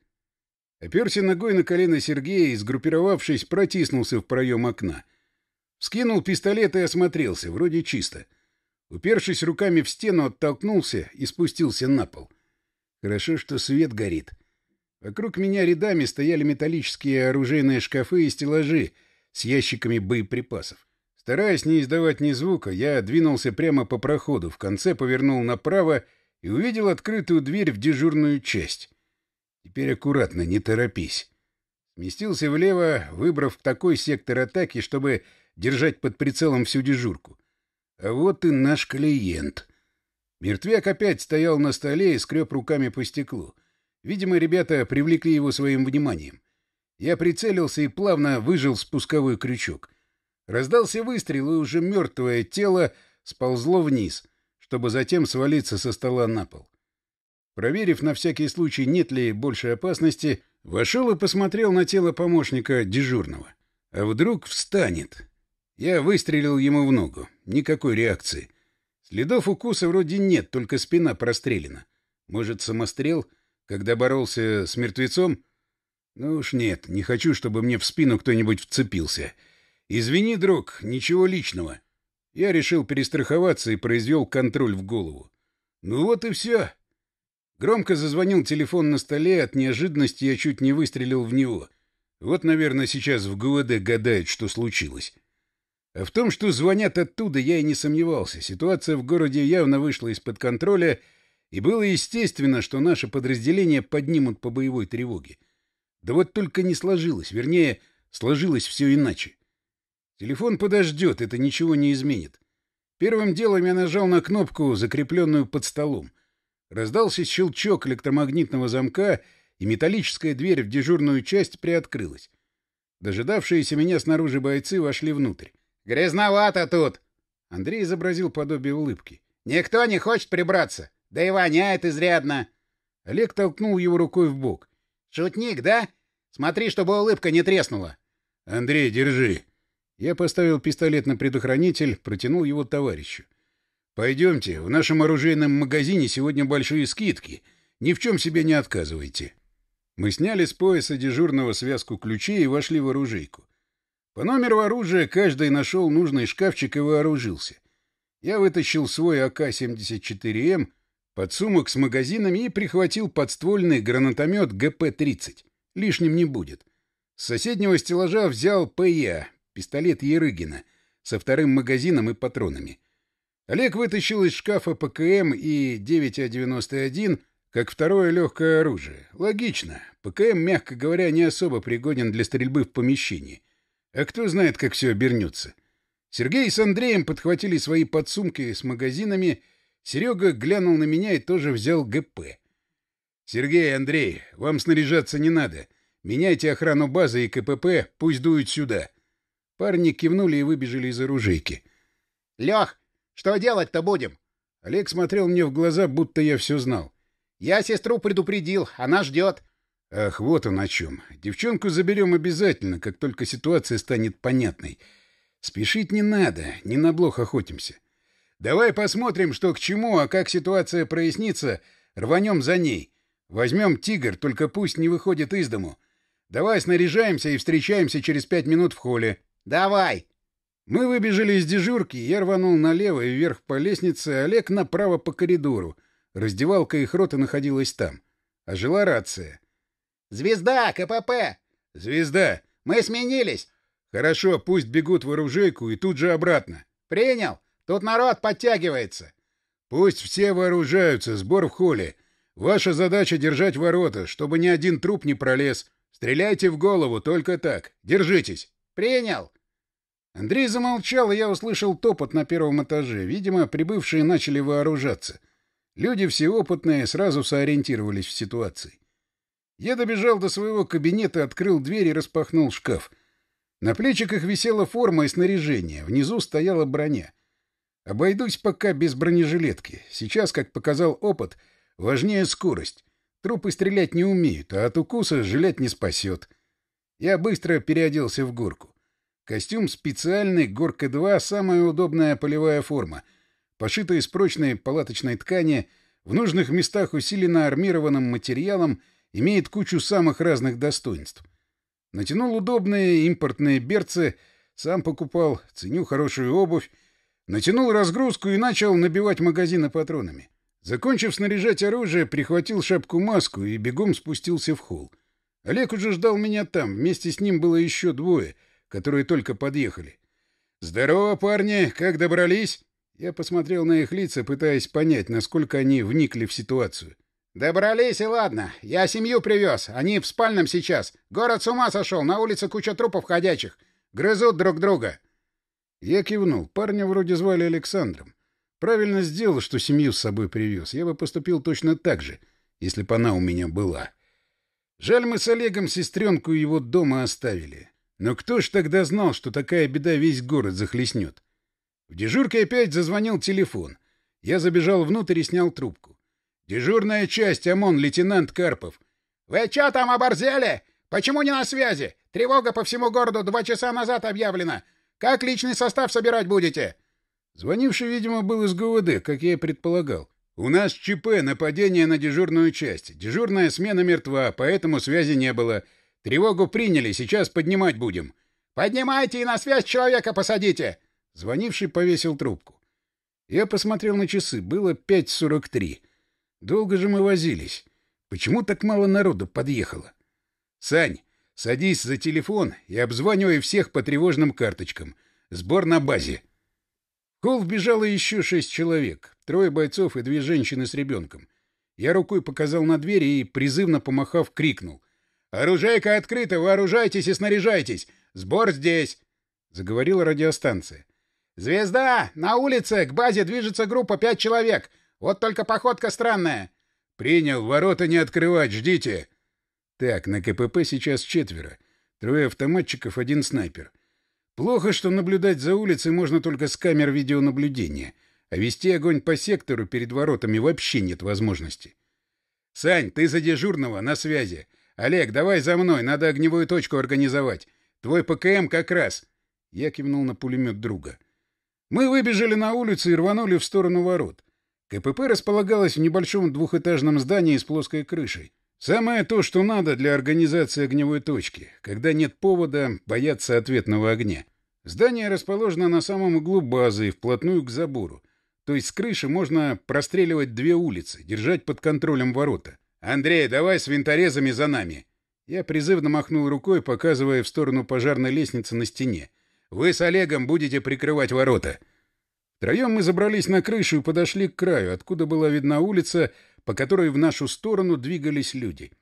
Speaker 1: Оперся ногой на колено Сергея и, сгруппировавшись, протиснулся в проем окна. Скинул пистолет и осмотрелся, вроде чисто. Упершись руками в стену, оттолкнулся и спустился на пол. Хорошо, что свет горит. Вокруг меня рядами стояли металлические оружейные шкафы и стеллажи с ящиками боеприпасов. Стараясь не издавать ни звука, я двинулся прямо по проходу, в конце повернул направо и увидел открытую дверь в дежурную часть. Теперь аккуратно, не торопись. Сместился влево, выбрав такой сектор атаки, чтобы держать под прицелом всю дежурку. А вот и наш клиент. Мертвяк опять стоял на столе и скреб руками по стеклу. Видимо, ребята привлекли его своим вниманием. Я прицелился и плавно выжил спусковой крючок. Раздался выстрел, и уже мертвое тело сползло вниз, чтобы затем свалиться со стола на пол. Проверив на всякий случай, нет ли большей опасности, вошел и посмотрел на тело помощника дежурного. А вдруг встанет? Я выстрелил ему в ногу. Никакой реакции. Следов укуса вроде нет, только спина прострелена. Может, самострел, когда боролся с мертвецом? Ну уж нет, не хочу, чтобы мне в спину кто-нибудь вцепился. Извини, друг, ничего личного. Я решил перестраховаться и произвел контроль в голову. Ну вот и все. Громко зазвонил телефон на столе, от неожиданности я чуть не выстрелил в него. Вот, наверное, сейчас в ГУВД гадают, что случилось. А в том, что звонят оттуда, я и не сомневался. Ситуация в городе явно вышла из-под контроля, и было естественно, что наши подразделения поднимут по боевой тревоге. Да вот только не сложилось, вернее, сложилось все иначе. Телефон подождет, это ничего не изменит. Первым делом я нажал на кнопку, закрепленную под столом. Раздался щелчок электромагнитного замка, и металлическая дверь в дежурную часть приоткрылась. Дожидавшиеся меня снаружи бойцы вошли внутрь.
Speaker 2: «Грязновато тут!»
Speaker 1: Андрей изобразил подобие улыбки.
Speaker 2: «Никто не хочет прибраться. Да и воняет изрядно!»
Speaker 1: Олег толкнул его рукой в бок.
Speaker 2: «Шутник, да? Смотри, чтобы улыбка не треснула!»
Speaker 1: «Андрей, держи!» Я поставил пистолет на предохранитель, протянул его товарищу. «Пойдемте, в нашем оружейном магазине сегодня большие скидки. Ни в чем себе не отказывайте». Мы сняли с пояса дежурного связку ключей и вошли в оружейку. По номеру оружия каждый нашел нужный шкафчик и вооружился. Я вытащил свой АК-74М, подсумок с магазинами и прихватил подствольный гранатомет ГП-30. Лишним не будет. С соседнего стеллажа взял ПЯ, пистолет Ерыгина, со вторым магазином и патронами. Олег вытащил из шкафа ПКМ и 9А91 как второе легкое оружие. Логично. ПКМ, мягко говоря, не особо пригоден для стрельбы в помещении. А кто знает, как все обернется. Сергей с Андреем подхватили свои подсумки с магазинами. Серега глянул на меня и тоже взял ГП. «Сергей, Андрей, вам снаряжаться не надо. Меняйте охрану базы и КПП, пусть дуют сюда». Парни кивнули и выбежали из оружейки.
Speaker 2: «Лех, что делать-то будем?»
Speaker 1: Олег смотрел мне в глаза, будто я все знал.
Speaker 2: «Я сестру предупредил, она ждет».
Speaker 1: «Ах, вот он о чем. Девчонку заберем обязательно, как только ситуация станет понятной. Спешить не надо, не на блох охотимся. Давай посмотрим, что к чему, а как ситуация прояснится, рванем за ней. Возьмем «Тигр», только пусть не выходит из дому. Давай снаряжаемся и встречаемся через пять минут в холле».
Speaker 2: «Давай!»
Speaker 1: Мы выбежали из дежурки, я рванул налево и вверх по лестнице, Олег направо по коридору. Раздевалка их рота находилась там. А жила рация.
Speaker 2: «Звезда! КПП!»
Speaker 1: «Звезда!
Speaker 2: Мы сменились!»
Speaker 1: «Хорошо, пусть бегут в оружейку и тут же обратно».
Speaker 2: «Принял! Тут народ подтягивается!»
Speaker 1: «Пусть все вооружаются, сбор в холле. Ваша задача — держать ворота, чтобы ни один труп не пролез. Стреляйте в голову, только так. Держитесь!»
Speaker 2: «Принял!»
Speaker 1: Андрей замолчал, и я услышал топот на первом этаже. Видимо, прибывшие начали вооружаться. Люди все опытные сразу сориентировались в ситуации. Я добежал до своего кабинета, открыл дверь и распахнул шкаф. На плечиках висела форма и снаряжение, внизу стояла броня. Обойдусь пока без бронежилетки. Сейчас, как показал опыт, важнее скорость. Трупы стрелять не умеют, а от укуса жилет не спасет. Я быстро переоделся в горку. Костюм специальный, горка-2, самая удобная полевая форма. Пошита из прочной палаточной ткани, в нужных местах усилена армированным материалом, имеет кучу самых разных достоинств. Натянул удобные импортные берцы, сам покупал, ценю хорошую обувь, натянул разгрузку и начал набивать магазины патронами. Закончив снаряжать оружие, прихватил шапку-маску и бегом спустился в холл. Олег уже ждал меня там, вместе с ним было еще двое — которые только подъехали. «Здорово, парни! Как добрались?» Я посмотрел на их лица, пытаясь понять, насколько они вникли в ситуацию.
Speaker 2: «Добрались, и ладно. Я семью привез. Они в спальном сейчас. Город с ума сошел, на улице куча трупов ходячих. Грызут друг друга».
Speaker 1: Я кивнул. Парня вроде звали Александром. Правильно сделал, что семью с собой привез. Я бы поступил точно так же, если бы она у меня была. Жаль, мы с Олегом сестренку его дома оставили. Но кто ж тогда знал, что такая беда весь город захлестнет? В дежурке опять зазвонил телефон. Я забежал внутрь и снял трубку. «Дежурная часть, ОМОН, лейтенант Карпов».
Speaker 2: «Вы чё там оборзели? Почему не на связи? Тревога по всему городу два часа назад объявлена. Как личный состав собирать будете?»
Speaker 1: Звонивший, видимо, был из ГУВД, как я и предполагал. «У нас ЧП, нападение на дежурную часть. Дежурная смена мертва, поэтому связи не было. Тревогу приняли, сейчас поднимать будем.
Speaker 2: Поднимайте и на связь человека посадите.
Speaker 1: Звонивший повесил трубку. Я посмотрел на часы. Было 5.43. Долго же мы возились. Почему так мало народу подъехало? Сань, садись за телефон и обзванивай всех по тревожным карточкам. Сбор на базе. В холл вбежало еще шесть человек. Трое бойцов и две женщины с ребенком. Я рукой показал на дверь и, призывно помахав, крикнул. «Оружейка открыта! Вооружайтесь и снаряжайтесь! Сбор здесь!» Заговорила радиостанция.
Speaker 2: «Звезда! На улице! К базе движется группа пять человек! Вот только походка странная!»
Speaker 1: «Принял! Ворота не открывать! Ждите!» Так, на КПП сейчас четверо. Трое автоматчиков, один снайпер. Плохо, что наблюдать за улицей можно только с камер видеонаблюдения, а вести огонь по сектору перед воротами вообще нет возможности. «Сань, ты за дежурного, на связи. Олег, давай за мной, надо огневую точку организовать. Твой ПКМ как раз...» Я кивнул на пулемет друга. Мы выбежали на улицу и рванули в сторону ворот. КПП располагалось в небольшом двухэтажном здании с плоской крышей. Самое то, что надо для организации огневой точки, когда нет повода бояться ответного огня. Здание расположено на самом углу базы и вплотную к забору. То есть с крыши можно простреливать две улицы, держать под контролем ворота. «Андрей, давай с винторезами за нами!» Я призывно махнул рукой, показывая в сторону пожарной лестницы на стене. «Вы с Олегом будете прикрывать ворота!» Втроем мы забрались на крышу и подошли к краю, откуда была видна улица, по которой в нашу сторону двигались люди.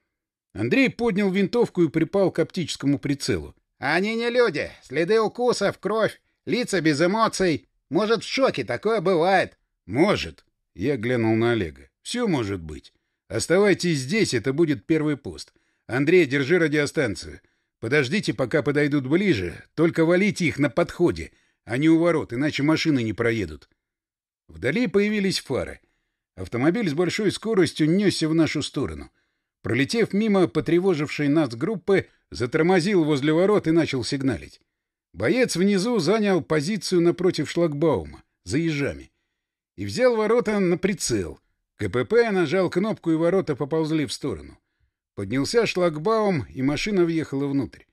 Speaker 1: Андрей поднял винтовку и припал к оптическому прицелу.
Speaker 2: «Они не люди. Следы укусов, кровь, лица без эмоций. Может, в шоке. Такое бывает».
Speaker 1: «Может». Я глянул на Олега. «Все может быть. Оставайтесь здесь, это будет первый пост. Андрей, держи радиостанцию. Подождите, пока подойдут ближе. Только валите их на подходе, а не у ворот, иначе машины не проедут». Вдали появились фары. Автомобиль с большой скоростью несся в нашу сторону. Пролетев мимо потревожившей нас группы, затормозил возле ворот и начал сигналить. Боец внизу занял позицию напротив шлагбаума, за ежами, и взял ворота на прицел. КПП нажал кнопку, и ворота поползли в сторону. Поднялся шлагбаум, и машина въехала внутрь.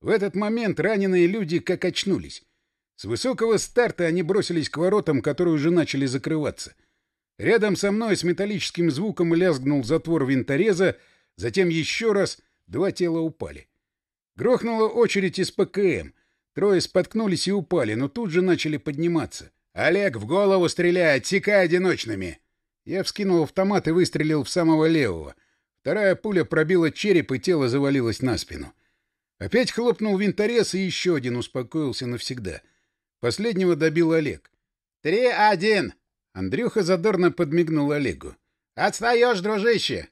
Speaker 1: В этот момент раненые люди как очнулись. С высокого старта они бросились к воротам, которые уже начали закрываться — Рядом со мной с металлическим звуком лязгнул затвор винтореза, затем еще раз два тела упали. Грохнула очередь из ПКМ. Трое споткнулись и упали, но тут же начали подниматься. «Олег, в голову стреляй, отсекай одиночными!» Я вскинул автомат и выстрелил в самого левого. Вторая пуля пробила череп, и тело завалилось на спину. Опять хлопнул винторез, и еще один успокоился навсегда. Последнего добил Олег.
Speaker 2: «Три один!»
Speaker 1: Андрюха задорно подмигнул Олегу.
Speaker 2: «Отстаешь, дружище!»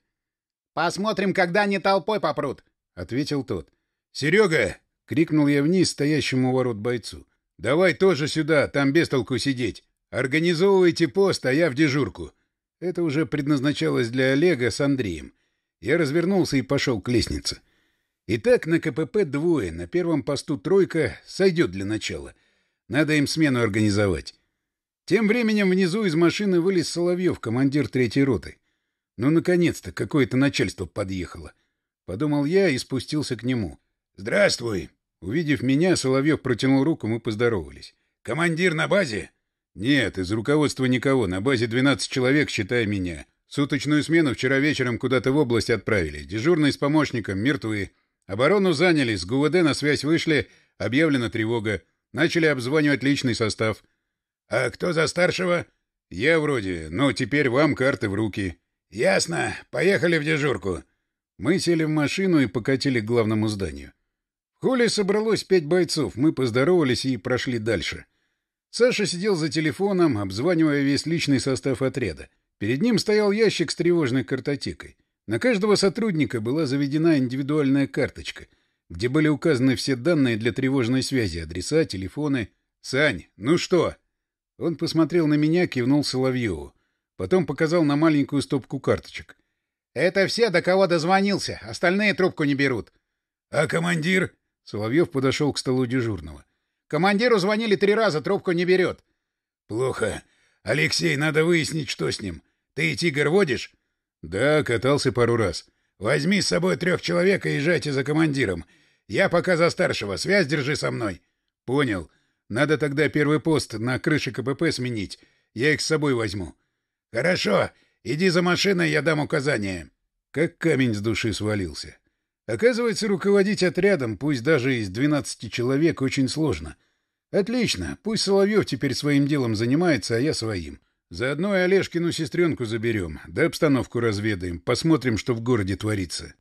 Speaker 2: «Посмотрим, когда они толпой попрут», —
Speaker 1: ответил тот. «Серега!» — крикнул я вниз стоящему у ворот бойцу. «Давай тоже сюда, там без толку сидеть. Организовывайте пост, а я в дежурку». Это уже предназначалось для Олега с Андреем. Я развернулся и пошел к лестнице. Итак, на КПП двое, на первом посту тройка сойдет для начала. Надо им смену организовать. Тем временем внизу из машины вылез Соловьев, командир третьей роты. Ну, наконец-то, какое-то начальство подъехало. Подумал я и спустился к нему. «Здравствуй!» Увидев меня, Соловьев протянул руку, мы поздоровались. «Командир на базе?» «Нет, из руководства никого. На базе 12 человек, считая меня. Суточную смену вчера вечером куда-то в область отправили. Дежурный с помощником, мертвы. Оборону заняли, с ГУВД на связь вышли, объявлена тревога. Начали обзванивать личный состав. «А кто за старшего?» «Я вроде, но теперь вам карты в руки». «Ясно. Поехали в дежурку». Мы сели в машину и покатили к главному зданию. В холле собралось пять бойцов, мы поздоровались и прошли дальше. Саша сидел за телефоном, обзванивая весь личный состав отряда. Перед ним стоял ящик с тревожной картотекой. На каждого сотрудника была заведена индивидуальная карточка, где были указаны все данные для тревожной связи, адреса, телефоны. «Сань, ну что?» Он посмотрел на меня, кивнул Соловьеву. Потом показал на маленькую стопку карточек.
Speaker 2: — Это все, до кого дозвонился. Остальные трубку не берут.
Speaker 1: — А командир? Соловьев подошел к столу дежурного.
Speaker 2: — Командиру звонили три раза, трубку не берет.
Speaker 1: — Плохо. Алексей, надо выяснить, что с ним. Ты тигр водишь? — Да, катался пару раз. — Возьми с собой трех человек и езжайте за командиром. Я пока за старшего. Связь держи со мной. — Понял. Надо тогда первый пост на крыше КПП сменить. Я их с собой возьму. — Хорошо. Иди за машиной, я дам указания. Как камень с души свалился. Оказывается, руководить отрядом, пусть даже из 12 человек, очень сложно. Отлично. Пусть Соловьев теперь своим делом занимается, а я своим. Заодно и Олежкину сестренку заберем, да обстановку разведаем, посмотрим, что в городе творится.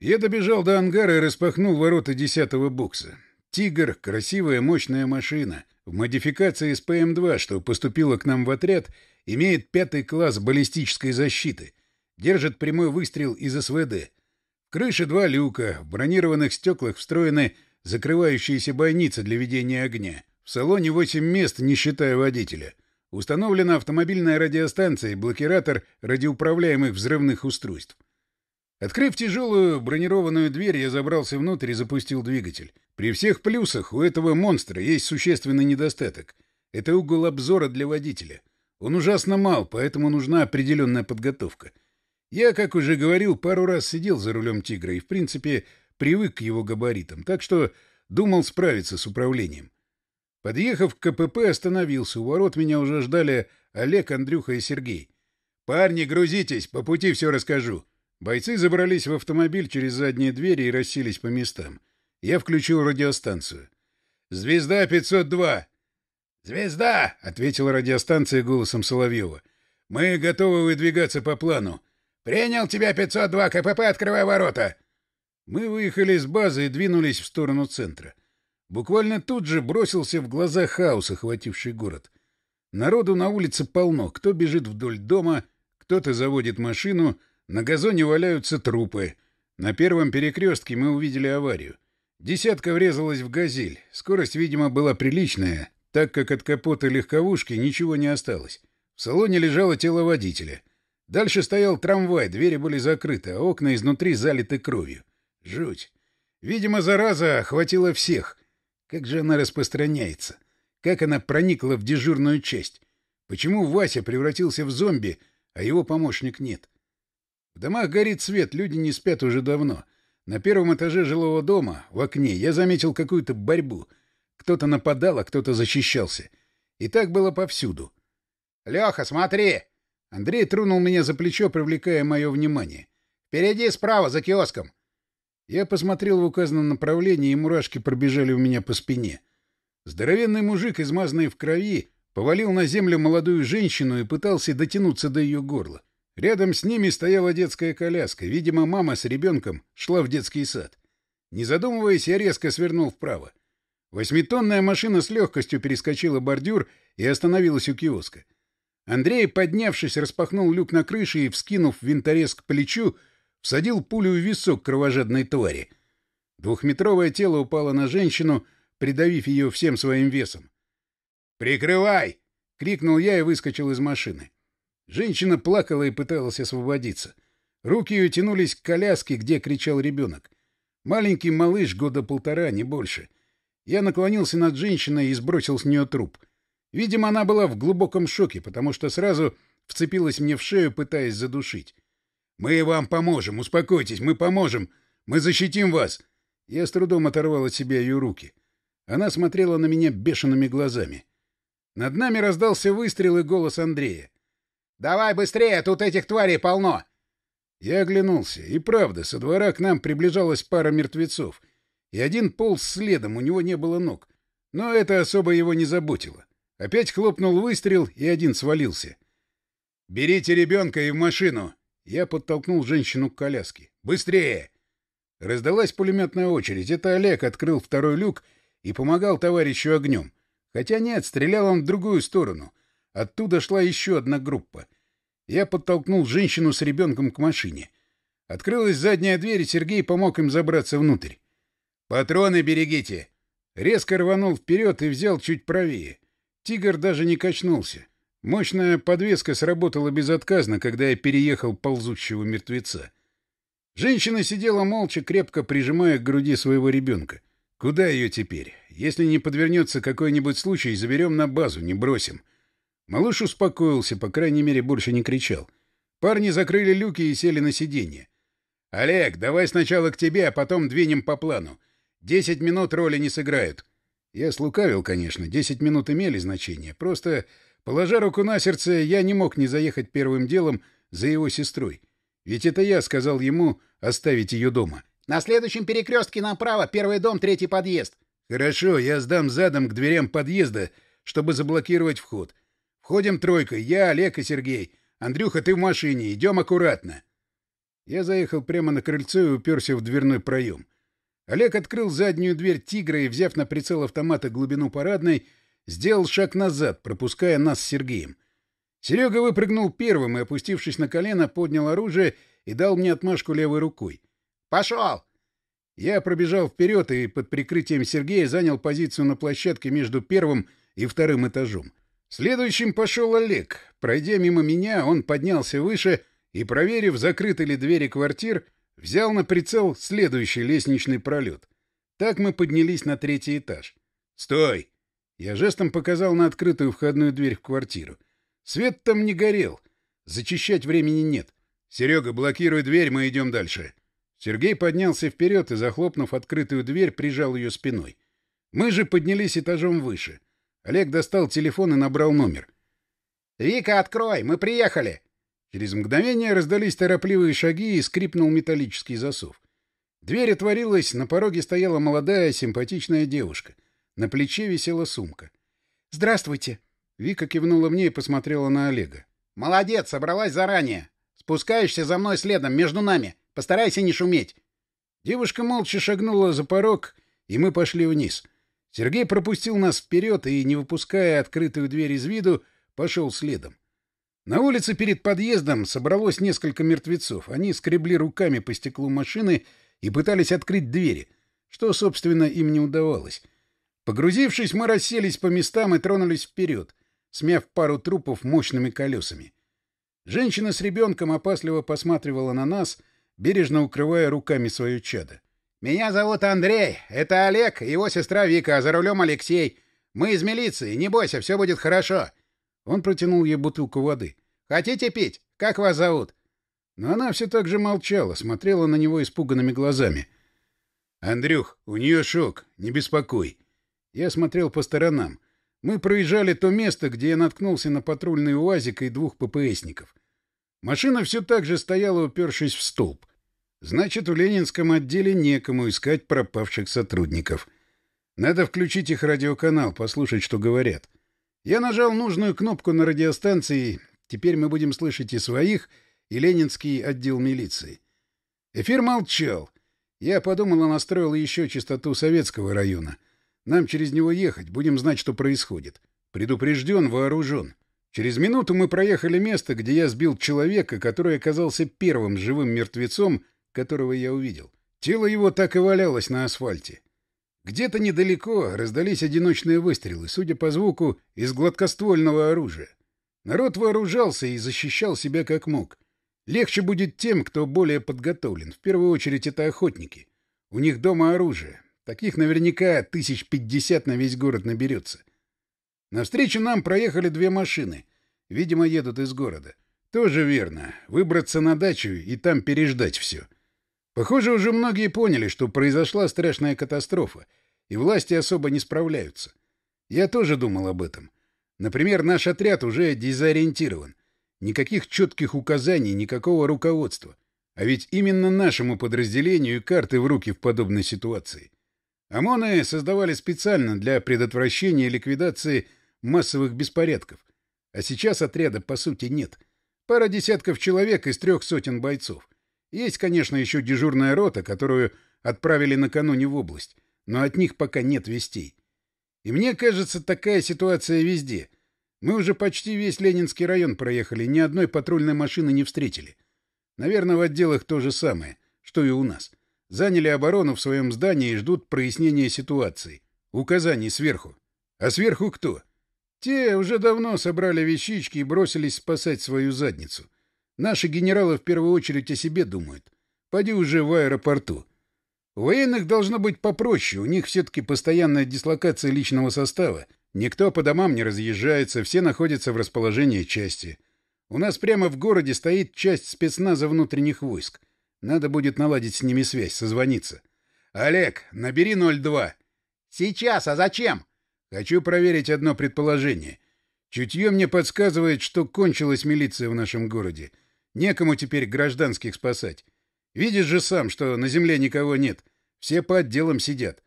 Speaker 1: Я добежал до ангара и распахнул ворота десятого бокса. «Тигр» — красивая, мощная машина. В модификации с ПМ-2, что поступила к нам в отряд, имеет пятый класс баллистической защиты. Держит прямой выстрел из СВД. Крыше два люка, в бронированных стеклах встроены закрывающиеся бойницы для ведения огня. В салоне восемь мест, не считая водителя — Установлена автомобильная радиостанция и блокиратор радиоуправляемых взрывных устройств. Открыв тяжелую бронированную дверь, я забрался внутрь и запустил двигатель. При всех плюсах у этого монстра есть существенный недостаток. Это угол обзора для водителя. Он ужасно мал, поэтому нужна определенная подготовка. Я, как уже говорил, пару раз сидел за рулем «Тигра» и, в принципе, привык к его габаритам, так что думал справиться с управлением. Подъехав к КПП, остановился. У ворот меня уже ждали Олег, Андрюха и Сергей. «Парни, грузитесь, по пути все расскажу». Бойцы забрались в автомобиль через задние двери и расселись по местам. Я включил радиостанцию. «Звезда 502!» «Звезда!» — ответила радиостанция голосом Соловьева. «Мы готовы выдвигаться по плану». «Принял тебя 502, КПП, открывай ворота!» Мы выехали с базы и двинулись в сторону центра. Буквально тут же бросился в глаза хаос, охвативший город. Народу на улице полно. Кто бежит вдоль дома, кто-то заводит машину, на газоне валяются трупы. На первом перекрестке мы увидели аварию. Десятка врезалась в «Газель». Скорость, видимо, была приличная, так как от капота легковушки ничего не осталось. В салоне лежало тело водителя. Дальше стоял трамвай, двери были закрыты, а окна изнутри залиты кровью. Жуть. Видимо, зараза охватила всех — как же она распространяется? Как она проникла в дежурную часть? Почему Вася превратился в зомби, а его помощник нет? В домах горит свет, люди не спят уже давно. На первом этаже жилого дома, в окне, я заметил какую-то борьбу. Кто-то нападал, а кто-то защищался. И так было повсюду. — Леха, смотри! Андрей тронул меня за плечо, привлекая мое внимание. — Впереди справа, за киоском. Я посмотрел в указанном направлении, и мурашки пробежали у меня по спине. Здоровенный мужик, измазанный в крови, повалил на землю молодую женщину и пытался дотянуться до ее горла. Рядом с ними стояла детская коляска. Видимо, мама с ребенком шла в детский сад. Не задумываясь, я резко свернул вправо. Восьмитонная машина с легкостью перескочила бордюр и остановилась у киоска. Андрей, поднявшись, распахнул люк на крыше и, вскинув винторез к плечу, всадил пулю в висок кровожадной твари. Двухметровое тело упало на женщину, придавив ее всем своим весом. «Прикрывай!» — крикнул я и выскочил из машины. Женщина плакала и пыталась освободиться. Руки ее тянулись к коляске, где кричал ребенок. Маленький малыш, года полтора, не больше. Я наклонился над женщиной и сбросил с нее труп. Видимо, она была в глубоком шоке, потому что сразу вцепилась мне в шею, пытаясь задушить. «Мы вам поможем, успокойтесь, мы поможем, мы защитим вас!» Я с трудом оторвал от себя ее руки. Она смотрела на меня бешеными глазами. Над нами раздался выстрел и голос Андрея. «Давай быстрее, тут этих тварей полно!» Я оглянулся, и правда, со двора к нам приближалась пара мертвецов, и один полз следом, у него не было ног. Но это особо его не заботило. Опять хлопнул выстрел, и один свалился. «Берите ребенка и в машину!» Я подтолкнул женщину к коляске. «Быстрее!» Раздалась пулеметная очередь. Это Олег открыл второй люк и помогал товарищу огнем. Хотя нет, стрелял он в другую сторону. Оттуда шла еще одна группа. Я подтолкнул женщину с ребенком к машине. Открылась задняя дверь, и Сергей помог им забраться внутрь. «Патроны берегите!» Резко рванул вперед и взял чуть правее. Тигр даже не качнулся. Мощная подвеска сработала безотказно, когда я переехал ползущего мертвеца. Женщина сидела молча, крепко прижимая к груди своего ребенка. Куда ее теперь? Если не подвернется какой-нибудь случай, заберем на базу, не бросим. Малыш успокоился, по крайней мере, больше не кричал. Парни закрыли люки и сели на сиденье. «Олег, давай сначала к тебе, а потом двинем по плану. Десять минут роли не сыграют». Я слукавил, конечно, десять минут имели значение. Просто Положа руку на сердце, я не мог не заехать первым делом за его сестрой. Ведь это я сказал ему оставить ее дома. — На следующем перекрестке направо, первый дом, третий подъезд, Хорошо, я сдам задом к дверям подъезда, чтобы заблокировать вход. Входим тройкой. Я, Олег и Сергей. Андрюха, ты в машине. Идем аккуратно. Я заехал прямо на крыльцо и уперся в дверной проем. Олег открыл заднюю дверь «Тигра» и, взяв на прицел автомата глубину парадной, сделал шаг назад, пропуская нас с Сергеем. Серега выпрыгнул первым и, опустившись на колено, поднял оружие и дал мне отмашку левой рукой.
Speaker 2: «Пошел!»
Speaker 1: Я пробежал вперед и под прикрытием Сергея занял позицию на площадке между первым и вторым этажом. Следующим пошел Олег. Пройдя мимо меня, он поднялся выше и, проверив, закрыты ли двери квартир, взял на прицел следующий лестничный пролет. Так мы поднялись на третий этаж. «Стой!» Я жестом показал на открытую входную дверь в квартиру. Свет там не горел. Зачищать времени нет. «Серега, блокируй дверь, мы идем дальше». Сергей поднялся вперед и, захлопнув открытую дверь, прижал ее спиной. Мы же поднялись этажом выше. Олег достал телефон и набрал номер.
Speaker 2: «Вика, открой! Мы приехали!»
Speaker 1: Через мгновение раздались торопливые шаги и скрипнул металлический засов. Дверь отворилась, на пороге стояла молодая, симпатичная девушка. На плече висела сумка.
Speaker 2: «Здравствуйте!»
Speaker 1: Вика кивнула мне и посмотрела на Олега.
Speaker 2: «Молодец, собралась заранее. Спускаешься за мной следом, между нами. Постарайся не шуметь.
Speaker 1: Девушка молча шагнула за порог, и мы пошли вниз. Сергей пропустил нас вперед и, не выпуская открытую дверь из виду, пошел следом. На улице перед подъездом собралось несколько мертвецов. Они скребли руками по стеклу машины и пытались открыть двери, что, собственно, им не удавалось. Погрузившись, мы расселись по местам и тронулись вперед, смяв пару трупов мощными колесами. Женщина с ребенком опасливо посматривала на нас — бережно укрывая руками свое чадо.
Speaker 2: «Меня зовут Андрей. Это Олег, его сестра Вика, а за рулем Алексей. Мы из милиции. Не бойся, все будет хорошо».
Speaker 1: Он протянул ей бутылку воды.
Speaker 2: «Хотите пить? Как вас зовут?»
Speaker 1: Но она все так же молчала, смотрела на него испуганными глазами. «Андрюх, у нее шок. Не беспокой». Я смотрел по сторонам. Мы проезжали то место, где я наткнулся на патрульный УАЗик и двух ППСников. Машина все так же стояла, упершись в столб. Значит, в Ленинском отделе некому искать пропавших сотрудников. Надо включить их радиоканал, послушать, что говорят. Я нажал нужную кнопку на радиостанции. Теперь мы будем слышать и своих, и Ленинский отдел милиции. Эфир молчал. Я подумал и настроил еще частоту советского района. Нам через него ехать, будем знать, что происходит. Предупрежден, вооружен. Через минуту мы проехали место, где я сбил человека, который оказался первым живым мертвецом, которого я увидел. Тело его так и валялось на асфальте. Где-то недалеко раздались одиночные выстрелы, судя по звуку, из гладкоствольного оружия. Народ вооружался и защищал себя как мог. Легче будет тем, кто более подготовлен. В первую очередь это охотники. У них дома оружие. Таких наверняка тысяч пятьдесят на весь город наберется. — Навстречу нам проехали две машины. Видимо, едут из города. Тоже верно. Выбраться на дачу и там переждать все. Похоже, уже многие поняли, что произошла страшная катастрофа, и власти особо не справляются. Я тоже думал об этом. Например, наш отряд уже дезориентирован. Никаких четких указаний, никакого руководства. А ведь именно нашему подразделению карты в руки в подобной ситуации. ОМОНы создавали специально для предотвращения ликвидации массовых беспорядков. А сейчас отряда, по сути, нет. Пара десятков человек из трех сотен бойцов. Есть, конечно, еще дежурная рота, которую отправили накануне в область, но от них пока нет вестей. И мне кажется, такая ситуация везде. Мы уже почти весь Ленинский район проехали, ни одной патрульной машины не встретили. Наверное, в отделах то же самое, что и у нас. Заняли оборону в своем здании и ждут прояснения ситуации. Указаний сверху. А сверху кто? Те уже давно собрали вещички и бросились спасать свою задницу. Наши генералы в первую очередь о себе думают. Пойди уже в аэропорту. У военных должно быть попроще, у них все-таки постоянная дислокация личного состава. Никто по домам не разъезжается, все находятся в расположении части. У нас прямо в городе стоит часть спецназа внутренних войск. Надо будет наладить с ними связь, созвониться. «Олег, набери 02».
Speaker 2: «Сейчас, а зачем?»
Speaker 1: Хочу проверить одно предположение. Чутье мне подсказывает, что кончилась милиция в нашем городе. Некому теперь гражданских спасать. Видишь же сам, что на земле никого нет. Все по отделам сидят.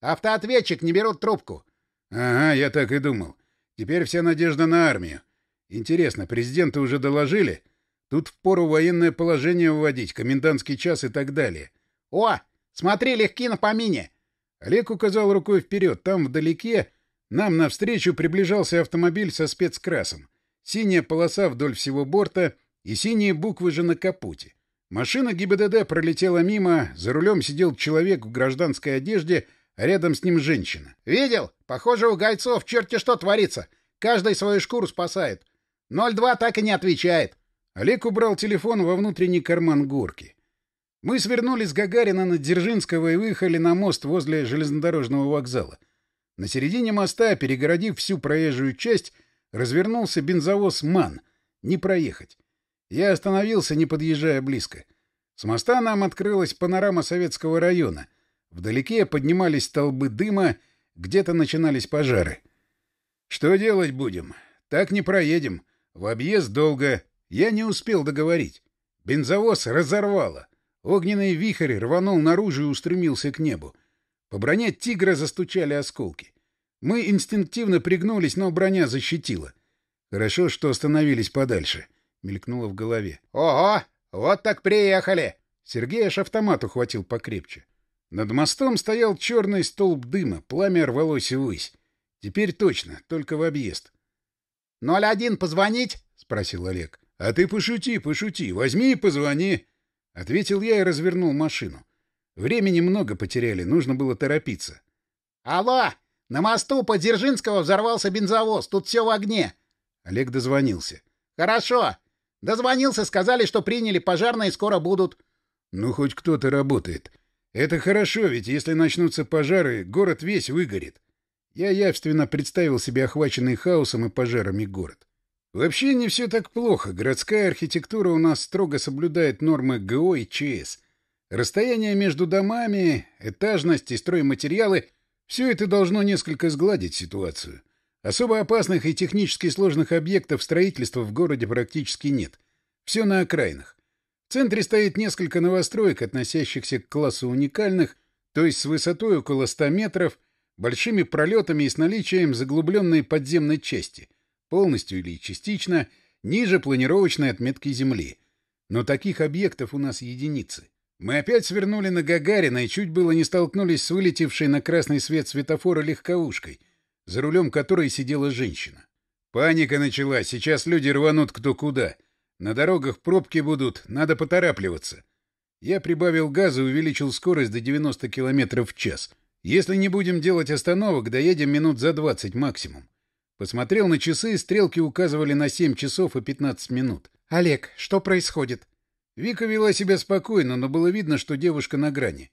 Speaker 2: Автоответчик не берут трубку.
Speaker 1: Ага, я так и думал. Теперь вся надежда на армию. Интересно, президента уже доложили? Тут впору военное положение вводить, комендантский час и так далее.
Speaker 2: О, смотри, легки на помине.
Speaker 1: Олег указал рукой вперед. Там вдалеке нам навстречу приближался автомобиль со спецкрасом. Синяя полоса вдоль всего борта и синие буквы же на капоте. Машина ГИБДД пролетела мимо, за рулем сидел человек в гражданской одежде, а рядом с ним женщина.
Speaker 2: «Видел? Похоже, у гайцов черти что творится. Каждый свою шкуру спасает. 02 так и не отвечает».
Speaker 1: Олег убрал телефон во внутренний карман горки. Мы свернули с Гагарина на Дзержинского и выехали на мост возле железнодорожного вокзала. На середине моста, перегородив всю проезжую часть, развернулся бензовоз «МАН». Не проехать. Я остановился, не подъезжая близко. С моста нам открылась панорама советского района. Вдалеке поднимались столбы дыма, где-то начинались пожары. Что делать будем? Так не проедем. В объезд долго. Я не успел договорить. Бензовоз разорвало. Огненный вихрь рванул наружу и устремился к небу. По броне «Тигра» застучали осколки. Мы инстинктивно пригнулись, но броня защитила. Хорошо, что остановились подальше. —— мелькнуло в голове.
Speaker 2: «Ого! Вот так приехали!»
Speaker 1: Сергей аж автомат ухватил покрепче. Над мостом стоял черный столб дыма, пламя рвалось ввысь. Теперь точно, только в объезд.
Speaker 2: — Ноль один позвонить?
Speaker 1: — спросил Олег. — А ты пошути, пошути, возьми и позвони. Ответил я и развернул машину. Времени много потеряли, нужно было торопиться.
Speaker 2: — Алло! На мосту под Дзержинского взорвался бензовоз, тут все в огне.
Speaker 1: Олег дозвонился.
Speaker 2: — Хорошо. Дозвонился, сказали, что приняли пожарные, скоро будут.
Speaker 1: Ну, хоть кто-то работает. Это хорошо, ведь если начнутся пожары, город весь выгорит. Я явственно представил себе охваченный хаосом и пожарами город. Вообще не все так плохо. Городская архитектура у нас строго соблюдает нормы ГО и ЧС. Расстояние между домами, этажность и стройматериалы — все это должно несколько сгладить ситуацию. Особо опасных и технически сложных объектов строительства в городе практически нет. Все на окраинах. В центре стоит несколько новостроек, относящихся к классу уникальных, то есть с высотой около 100 метров, большими пролетами и с наличием заглубленной подземной части, полностью или частично, ниже планировочной отметки Земли. Но таких объектов у нас единицы. Мы опять свернули на Гагарина и чуть было не столкнулись с вылетевшей на красный свет светофора легковушкой — за рулем которой сидела женщина. Паника началась, сейчас люди рванут кто куда. На дорогах пробки будут, надо поторапливаться. Я прибавил газа и увеличил скорость до 90 км в час. Если не будем делать остановок, доедем минут за 20 максимум. Посмотрел на часы, стрелки указывали на 7 часов и 15 минут.
Speaker 2: «Олег, что происходит?»
Speaker 1: Вика вела себя спокойно, но было видно, что девушка на грани.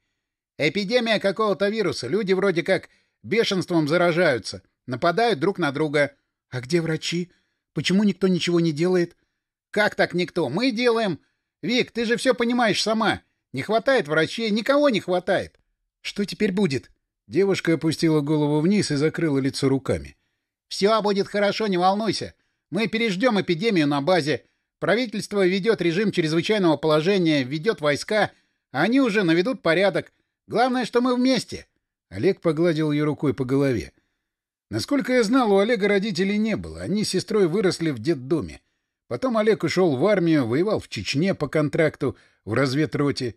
Speaker 2: «Эпидемия какого-то вируса. Люди вроде как Бешенством заражаются. Нападают друг на друга.
Speaker 3: А где врачи? Почему никто ничего не делает?
Speaker 2: Как так никто? Мы делаем. Вик, ты же все понимаешь сама. Не хватает врачей, никого не хватает.
Speaker 3: Что теперь будет?
Speaker 1: Девушка опустила голову вниз и закрыла лицо руками.
Speaker 2: Все будет хорошо, не волнуйся. Мы переждем эпидемию на базе. Правительство ведет режим чрезвычайного положения, ведет войска, а они уже наведут порядок. Главное, что мы вместе.
Speaker 1: Олег погладил ее рукой по голове. Насколько я знал, у Олега родителей не было. Они с сестрой выросли в детдоме. Потом Олег ушел в армию, воевал в Чечне по контракту, в разведроте.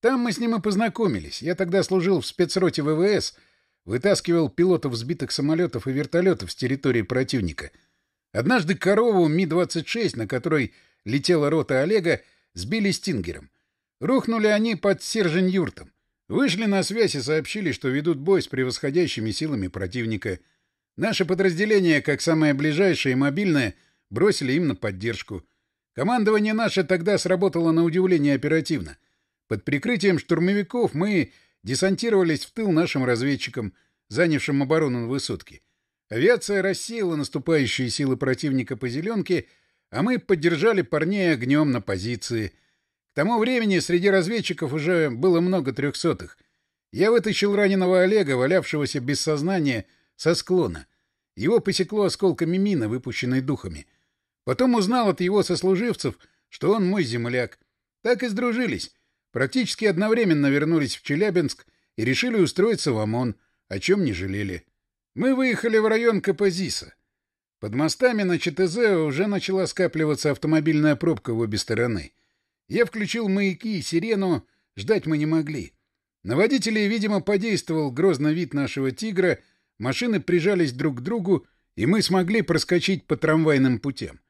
Speaker 1: Там мы с ним и познакомились. Я тогда служил в спецроте ВВС, вытаскивал пилотов сбитых самолетов и вертолетов с территории противника. Однажды корову Ми-26, на которой летела рота Олега, сбили стингером. Рухнули они под Сержень-юртом. Вышли на связь и сообщили, что ведут бой с превосходящими силами противника. Наше подразделение, как самое ближайшее и мобильное, бросили им на поддержку. Командование наше тогда сработало на удивление оперативно. Под прикрытием штурмовиков мы десантировались в тыл нашим разведчикам, занявшим оборону на высотке. Авиация рассеяла наступающие силы противника по зеленке, а мы поддержали парней огнем на позиции — к тому времени среди разведчиков уже было много трехсотых. Я вытащил раненого Олега, валявшегося без сознания, со склона. Его посекло осколками мины, выпущенной духами. Потом узнал от его сослуживцев, что он мой земляк. Так и сдружились. Практически одновременно вернулись в Челябинск и решили устроиться в ОМОН. о чем не жалели. Мы выехали в район Капозиса. Под мостами на ЧТЗ уже начала скапливаться автомобильная пробка в обе стороны. Я включил маяки и сирену, ждать мы не могли. На водителей, видимо, подействовал грозный вид нашего «Тигра», машины прижались друг к другу, и мы смогли проскочить по трамвайным путям.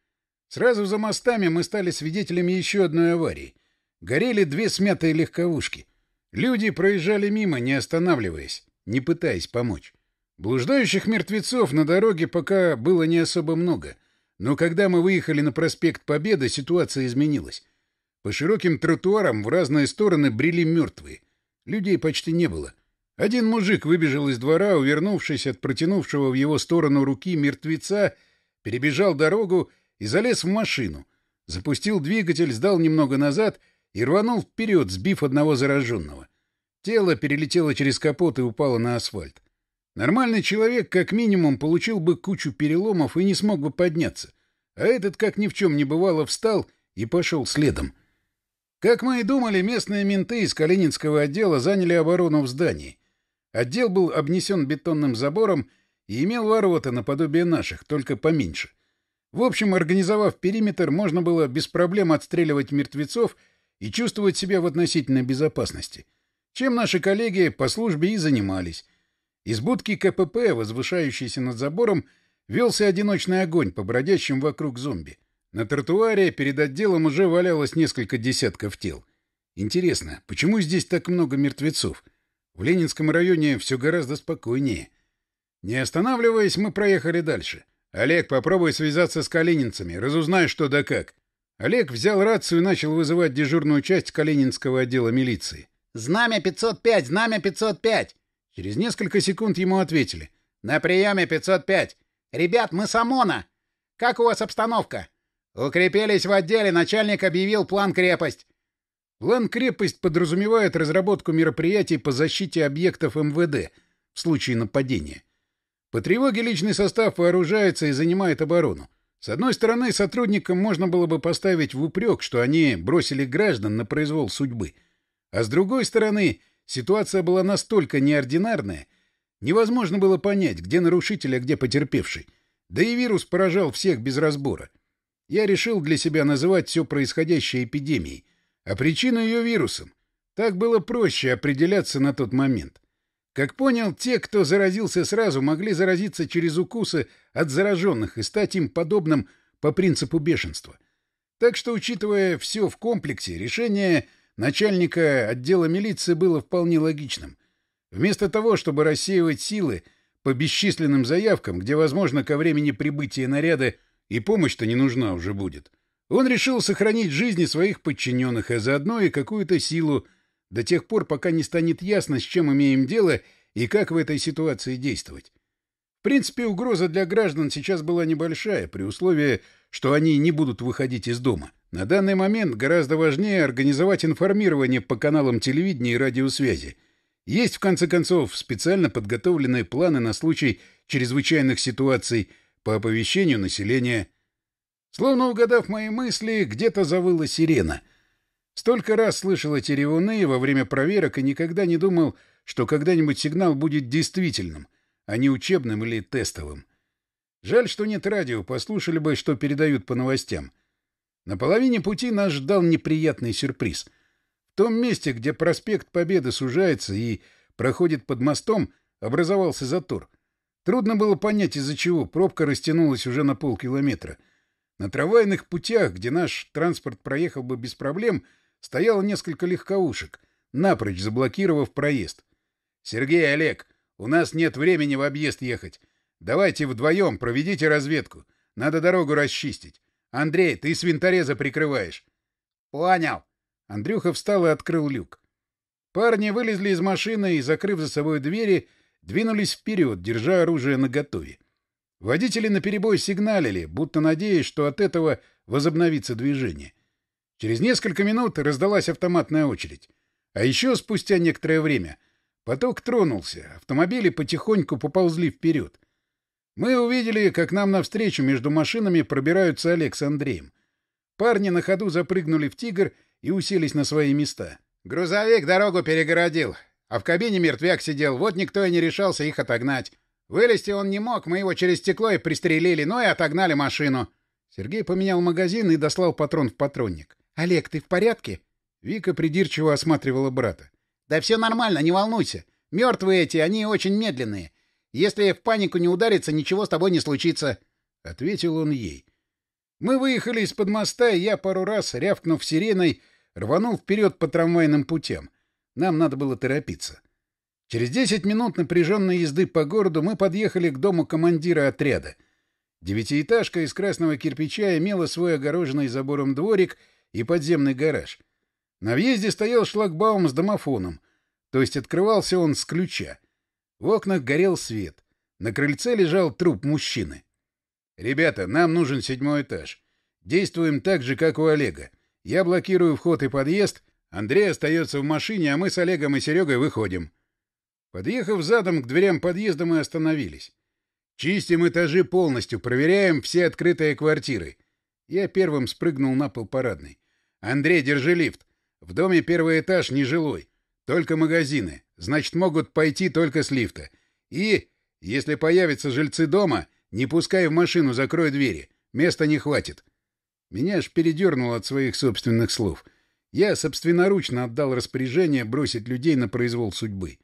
Speaker 1: Сразу за мостами мы стали свидетелями еще одной аварии. Горели две смятые легковушки. Люди проезжали мимо, не останавливаясь, не пытаясь помочь. Блуждающих мертвецов на дороге пока было не особо много, но когда мы выехали на проспект Победы, ситуация изменилась. По широким тротуарам в разные стороны брели мертвые. Людей почти не было. Один мужик выбежал из двора, увернувшись от протянувшего в его сторону руки мертвеца, перебежал дорогу и залез в машину. Запустил двигатель, сдал немного назад и рванул вперед, сбив одного зараженного. Тело перелетело через капот и упало на асфальт. Нормальный человек как минимум получил бы кучу переломов и не смог бы подняться. А этот, как ни в чем не бывало, встал и пошел следом. Как мы и думали, местные менты из Калининского отдела заняли оборону в здании. Отдел был обнесен бетонным забором и имел ворота наподобие наших, только поменьше. В общем, организовав периметр, можно было без проблем отстреливать мертвецов и чувствовать себя в относительной безопасности. Чем наши коллеги по службе и занимались. Из будки КПП, возвышающейся над забором, велся одиночный огонь по бродящим вокруг зомби. На тротуаре перед отделом уже валялось несколько десятков тел. Интересно, почему здесь так много мертвецов? В Ленинском районе все гораздо спокойнее. Не останавливаясь, мы проехали дальше. «Олег, попробуй связаться с калининцами, разузнай, что да как». Олег взял рацию и начал вызывать дежурную часть Калининского отдела милиции.
Speaker 2: «Знамя 505! Знамя 505!»
Speaker 1: Через несколько секунд ему ответили.
Speaker 2: «На приеме 505! Ребят, мы с ОМОНа! Как у вас обстановка?» «Укрепились в отделе, начальник объявил план крепость».
Speaker 1: План крепость подразумевает разработку мероприятий по защите объектов МВД в случае нападения. По тревоге личный состав вооружается и занимает оборону. С одной стороны, сотрудникам можно было бы поставить в упрек, что они бросили граждан на произвол судьбы. А с другой стороны, ситуация была настолько неординарная, невозможно было понять, где нарушитель, а где потерпевший. Да и вирус поражал всех без разбора. Я решил для себя называть все происходящее эпидемией, а причину ее вирусом. Так было проще определяться на тот момент. Как понял, те, кто заразился сразу, могли заразиться через укусы от зараженных и стать им подобным по принципу бешенства. Так что, учитывая все в комплексе, решение начальника отдела милиции было вполне логичным. Вместо того, чтобы рассеивать силы по бесчисленным заявкам, где, возможно, ко времени прибытия наряда и помощь-то не нужна уже будет, он решил сохранить жизни своих подчиненных, а заодно и какую-то силу, до тех пор, пока не станет ясно, с чем имеем дело и как в этой ситуации действовать. В принципе, угроза для граждан сейчас была небольшая, при условии, что они не будут выходить из дома. На данный момент гораздо важнее организовать информирование по каналам телевидения и радиосвязи. Есть, в конце концов, специально подготовленные планы на случай чрезвычайных ситуаций по оповещению населения. Словно угадав мои мысли, где-то завыла сирена — Столько раз слышал эти ревуны во время проверок и никогда не думал, что когда-нибудь сигнал будет действительным, а не учебным или тестовым. Жаль, что нет радио, послушали бы, что передают по новостям. На половине пути нас ждал неприятный сюрприз. В том месте, где проспект Победы сужается и проходит под мостом, образовался затор. Трудно было понять, из-за чего пробка растянулась уже на полкилометра. На трамвайных путях, где наш транспорт проехал бы без проблем, — стояло несколько легковушек, напрочь заблокировав проезд. — Сергей, Олег, у нас нет времени в объезд ехать. Давайте вдвоем проведите разведку. Надо дорогу расчистить. Андрей, ты с винтореза прикрываешь. — Понял. Андрюха встал и открыл люк. Парни вылезли из машины и, закрыв за собой двери, двинулись вперед, держа оружие наготове. Водители наперебой сигналили, будто надеясь, что от этого возобновится движение. — Через несколько минут раздалась автоматная очередь. А еще спустя некоторое время поток тронулся, автомобили потихоньку поползли вперед. Мы увидели, как нам навстречу между машинами пробираются Олег с Андреем. Парни на ходу запрыгнули в «Тигр» и уселись на свои места.
Speaker 2: «Грузовик дорогу перегородил. А в кабине мертвяк сидел, вот никто и не решался их отогнать. Вылезти он не мог, мы его через стекло и пристрелили, ну и отогнали машину. Сергей поменял магазин и дослал патрон в патронник. — Олег, ты в порядке? Вика придирчиво осматривала брата. — Да все нормально, не волнуйся. Мертвые эти, они очень медленные. Если в панику не удариться, ничего с тобой не случится. — ответил он ей. Мы выехали из-под моста, и я пару раз, рявкнув сиреной, рванул вперед по трамвайным путям. Нам надо было торопиться. Через десять минут напряженной езды по городу мы подъехали к дому командира отряда. Девятиэтажка из красного кирпича имела свой огороженный забором дворик и подземный гараж. На въезде стоял шлагбаум с домофоном, то есть открывался он с ключа. В окнах горел свет. На крыльце лежал труп мужчины. «Ребята, нам нужен седьмой этаж. Действуем так же, как у Олега. Я блокирую вход и подъезд, Андрей остается в машине, а мы с Олегом и Серегой выходим». Подъехав задом к дверям подъезда, мы остановились. «Чистим этажи полностью, проверяем все открытые квартиры». Я первым спрыгнул на пол парадной. «Андрей, держи лифт. В доме первый этаж нежилой. Только магазины. Значит, могут пойти только с лифта. И, если появятся жильцы дома, не пускай в машину, закрой двери. Места не хватит. Меня аж передернуло от своих собственных слов. Я собственноручно отдал распоряжение бросить людей на произвол судьбы.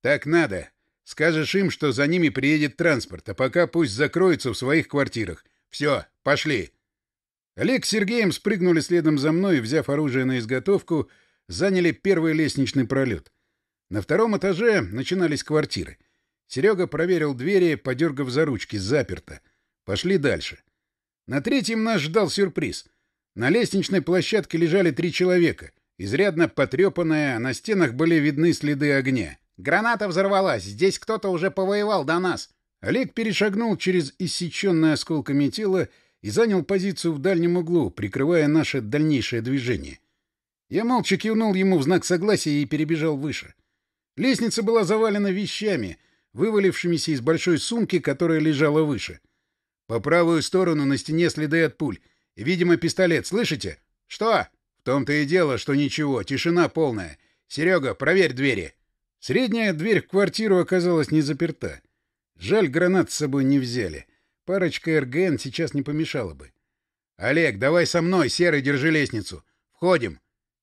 Speaker 2: Так надо. Скажешь им, что за ними приедет транспорт, а пока пусть закроются в своих квартирах. Все, пошли. Олег с Сергеем спрыгнули следом за мной и, взяв оружие на изготовку, заняли первый лестничный пролет. На втором этаже начинались квартиры — Серега проверил двери, подергав за ручки, заперто. Пошли дальше. На третьем нас ждал сюрприз. На лестничной площадке лежали три человека. Изрядно потрепанные, а на стенах были видны следы огня. «Граната взорвалась! Здесь кто-то уже повоевал до нас!» Олег перешагнул через иссеченное осколками тело и занял позицию в дальнем углу, прикрывая наше дальнейшее движение. Я молча кивнул ему в знак согласия и перебежал выше. Лестница была завалена вещами — вывалившимися из большой сумки, которая лежала выше. По правую сторону на стене следы от пуль. Видимо, пистолет. Слышите? Что? В том-то и дело, что ничего. Тишина полная. Серега, проверь двери. Средняя дверь в квартиру оказалась не заперта. Жаль, гранат с собой не взяли. Парочка РГН сейчас не помешала бы. «Олег, давай со мной, Серый, держи лестницу. Входим!»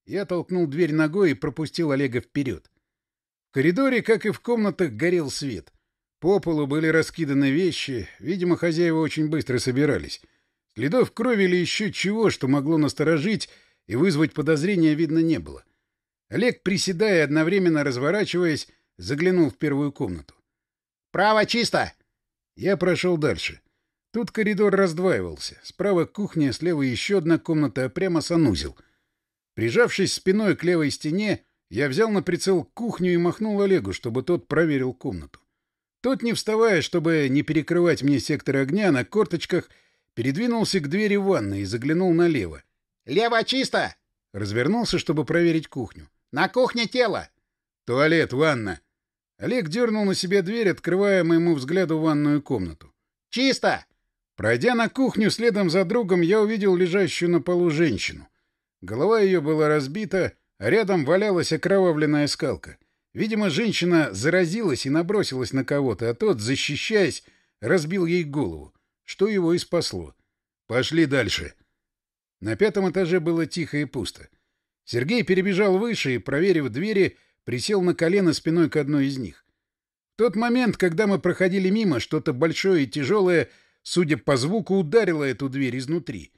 Speaker 2: Я толкнул дверь ногой и пропустил Олега вперед. В коридоре, как и в комнатах, горел свет. По полу были раскиданы вещи, видимо, хозяева очень быстро собирались. Следов крови или еще чего, что могло насторожить и вызвать подозрения, видно не было. Олег, приседая одновременно разворачиваясь, заглянул в первую комнату. «Право чисто!» Я прошел дальше. Тут коридор раздваивался. Справа кухня, слева еще одна комната, а прямо санузел. Прижавшись спиной к левой стене, я взял на прицел кухню и махнул Олегу, чтобы тот проверил комнату. Тот, не вставая, чтобы не перекрывать мне сектор огня, на корточках передвинулся к двери ванной и заглянул налево. «Лево чисто!» Развернулся, чтобы проверить кухню. «На кухне тело!» «Туалет, ванна!» Олег дернул на себя дверь, открывая моему взгляду ванную комнату. «Чисто!» Пройдя на кухню следом за другом, я увидел лежащую на полу женщину. Голова ее была разбита, Рядом валялась окровавленная скалка. Видимо, женщина заразилась и набросилась на кого-то, а тот, защищаясь, разбил ей голову, что его и спасло. «Пошли дальше». На пятом этаже было тихо и пусто. Сергей перебежал выше и, проверив двери, присел на колено спиной к одной из них. В тот момент, когда мы проходили мимо, что-то большое и тяжелое, судя по звуку, ударило эту дверь изнутри.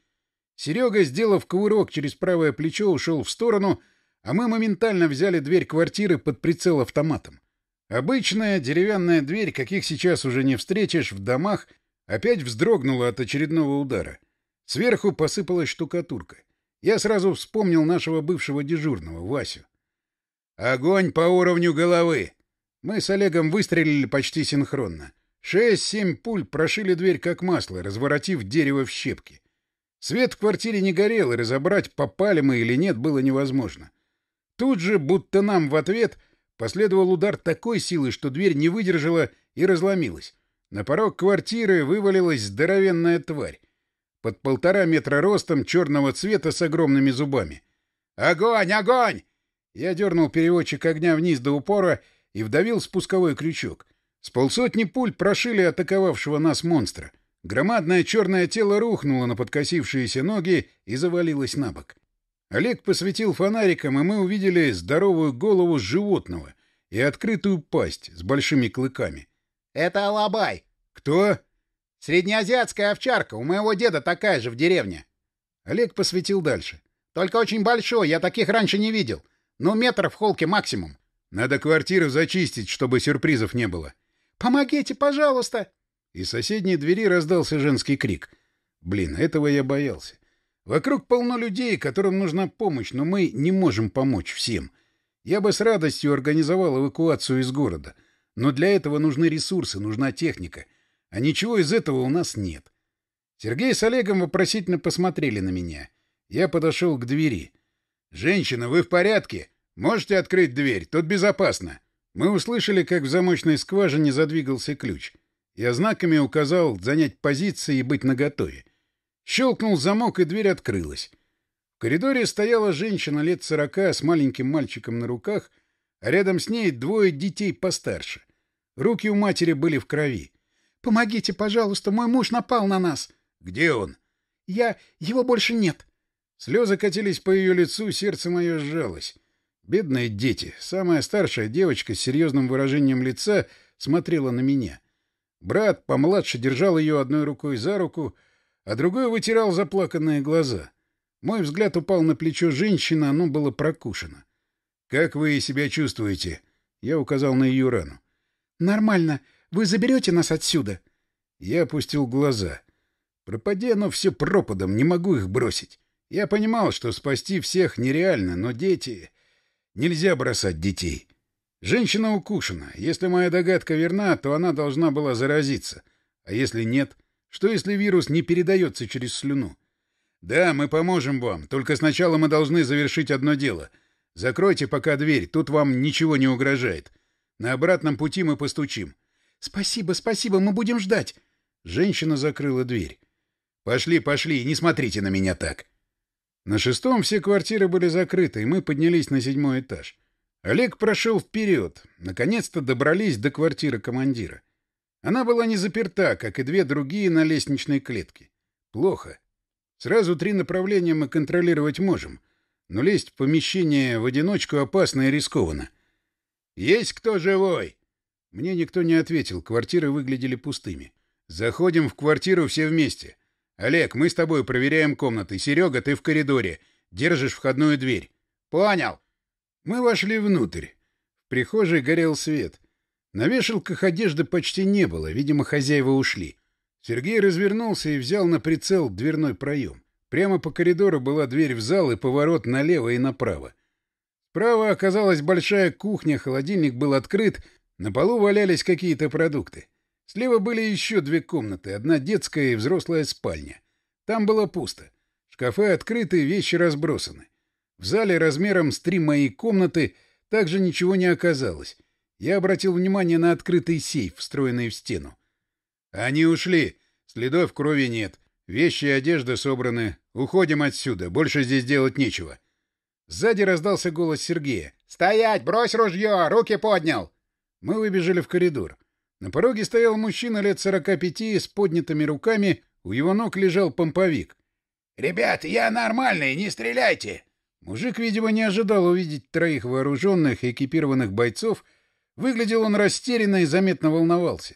Speaker 2: Серега, сделав кувырок через правое плечо, ушел в сторону — а мы моментально взяли дверь квартиры под прицел автоматом. Обычная деревянная дверь, каких сейчас уже не встретишь в домах, опять вздрогнула от очередного удара. Сверху посыпалась штукатурка. Я сразу вспомнил нашего бывшего дежурного, Васю. «Огонь по уровню головы!» Мы с Олегом выстрелили почти синхронно. Шесть-семь пуль прошили дверь как масло, разворотив дерево в щепки. Свет в квартире не горел, и разобрать, попали мы или нет, было невозможно. Тут же, будто нам в ответ, последовал удар такой силы, что дверь не выдержала и разломилась. На порог квартиры вывалилась здоровенная тварь. Под полтора метра ростом, черного цвета с огромными зубами. «Огонь! Огонь!»
Speaker 1: Я дернул переводчик огня вниз до упора и вдавил спусковой крючок. С полсотни пуль прошили атаковавшего нас монстра. Громадное черное тело рухнуло на подкосившиеся ноги и завалилось на бок. Олег посветил фонариком, и мы увидели здоровую голову животного и открытую пасть с большими клыками.
Speaker 2: — Это Алабай.
Speaker 1: — Кто?
Speaker 2: — Среднеазиатская овчарка. У моего деда такая же в деревне.
Speaker 1: Олег посветил дальше.
Speaker 2: — Только очень большой. Я таких раньше не видел. Ну, метр в холке максимум.
Speaker 1: — Надо квартиру зачистить, чтобы сюрпризов не было.
Speaker 2: — Помогите, пожалуйста.
Speaker 1: Из соседней двери раздался женский крик. Блин, этого я боялся. Вокруг полно людей, которым нужна помощь, но мы не можем помочь всем. Я бы с радостью организовал эвакуацию из города. Но для этого нужны ресурсы, нужна техника. А ничего из этого у нас нет. Сергей с Олегом вопросительно посмотрели на меня. Я подошел к двери. «Женщина, вы в порядке? Можете открыть дверь? Тут безопасно». Мы услышали, как в замочной скважине задвигался ключ. Я знаками указал занять позиции и быть наготове. Щелкнул замок, и дверь открылась. В коридоре стояла женщина лет сорока с маленьким мальчиком на руках, а рядом с ней двое детей постарше. Руки у матери были в крови.
Speaker 3: — Помогите, пожалуйста, мой муж напал на нас.
Speaker 1: — Где он?
Speaker 3: — Я... Его больше нет.
Speaker 1: Слезы катились по ее лицу, сердце мое сжалось. Бедные дети. Самая старшая девочка с серьезным выражением лица смотрела на меня. Брат помладше держал ее одной рукой за руку, а другой вытирал заплаканные глаза. Мой взгляд упал на плечо женщины, оно было прокушено. «Как вы себя чувствуете?» Я указал на ее рану.
Speaker 3: «Нормально. Вы заберете нас отсюда?»
Speaker 1: Я опустил глаза. Пропади оно все пропадом, не могу их бросить. Я понимал, что спасти всех нереально, но дети... Нельзя бросать детей. Женщина укушена. Если моя догадка верна, то она должна была заразиться. А если нет... Что, если вирус не передается через слюну? Да, мы поможем вам, только сначала мы должны завершить одно дело. Закройте пока дверь, тут вам ничего не угрожает. На обратном пути мы постучим.
Speaker 3: Спасибо, спасибо, мы будем ждать.
Speaker 1: Женщина закрыла дверь. Пошли, пошли, не смотрите на меня так. На шестом все квартиры были закрыты, и мы поднялись на седьмой этаж. Олег прошел вперед. Наконец-то добрались до квартиры командира. Она была не заперта, как и две другие на лестничной клетке. Плохо. Сразу три направления мы контролировать можем, но лезть в помещение в одиночку опасно и рискованно. «Есть кто живой?» Мне никто не ответил, квартиры выглядели пустыми. «Заходим в квартиру все вместе. Олег, мы с тобой проверяем комнаты. Серега, ты в коридоре. Держишь входную дверь».
Speaker 2: «Понял».
Speaker 1: Мы вошли внутрь. В прихожей горел свет — на вешалках одежды почти не было, видимо, хозяева ушли. Сергей развернулся и взял на прицел дверной проем. Прямо по коридору была дверь в зал и поворот налево и направо. Справа оказалась большая кухня, холодильник был открыт, на полу валялись какие-то продукты. Слева были еще две комнаты, одна детская и взрослая спальня. Там было пусто. Шкафы открыты, вещи разбросаны. В зале размером с три мои комнаты также ничего не оказалось. Я обратил внимание на открытый сейф, встроенный в стену. «Они ушли. Следов крови нет. Вещи и одежда собраны. Уходим отсюда. Больше здесь делать нечего». Сзади раздался голос Сергея.
Speaker 2: «Стоять! Брось ружье! Руки поднял!»
Speaker 1: Мы выбежали в коридор. На пороге стоял мужчина лет сорока пяти с поднятыми руками. У его ног лежал помповик.
Speaker 4: «Ребят, я нормальный, не стреляйте!»
Speaker 1: Мужик, видимо, не ожидал увидеть троих вооруженных и экипированных бойцов — Выглядел он растерянно и заметно волновался.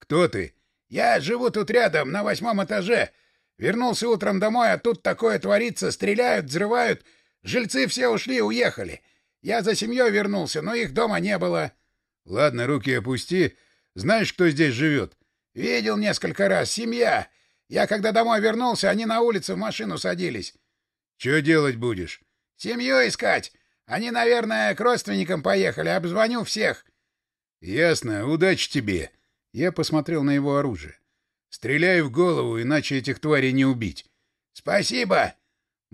Speaker 1: «Кто ты?»
Speaker 4: «Я живу тут рядом, на восьмом этаже. Вернулся утром домой, а тут такое творится. Стреляют, взрывают. Жильцы все ушли, уехали. Я за семьей вернулся, но их дома не было».
Speaker 1: «Ладно, руки опусти. Знаешь, кто здесь живет?»
Speaker 4: «Видел несколько раз. Семья. Я когда домой вернулся, они на улице в машину садились».
Speaker 1: «Че делать будешь?»
Speaker 4: «Семью искать. Они, наверное, к родственникам поехали. Обзвоню всех».
Speaker 1: «Ясно. Удачи тебе!» Я посмотрел на его оружие. «Стреляй в голову, иначе этих тварей не убить».
Speaker 4: «Спасибо!»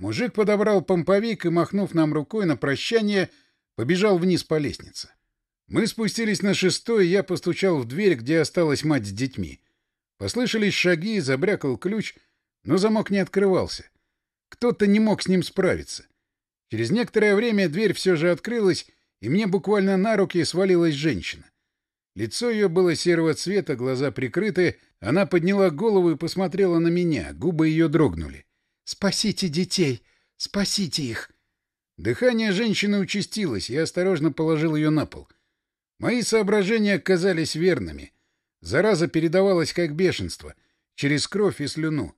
Speaker 1: Мужик подобрал помповик и, махнув нам рукой на прощание, побежал вниз по лестнице. Мы спустились на шестой, я постучал в дверь, где осталась мать с детьми. Послышались шаги, забрякал ключ, но замок не открывался. Кто-то не мог с ним справиться. Через некоторое время дверь все же открылась, и мне буквально на руки свалилась женщина. Лицо ее было серого цвета, глаза прикрыты, она подняла голову и посмотрела на меня, губы ее дрогнули.
Speaker 3: «Спасите детей! Спасите их!»
Speaker 1: Дыхание женщины участилось, я осторожно положил ее на пол. Мои соображения оказались верными. Зараза передавалась как бешенство, через кровь и слюну.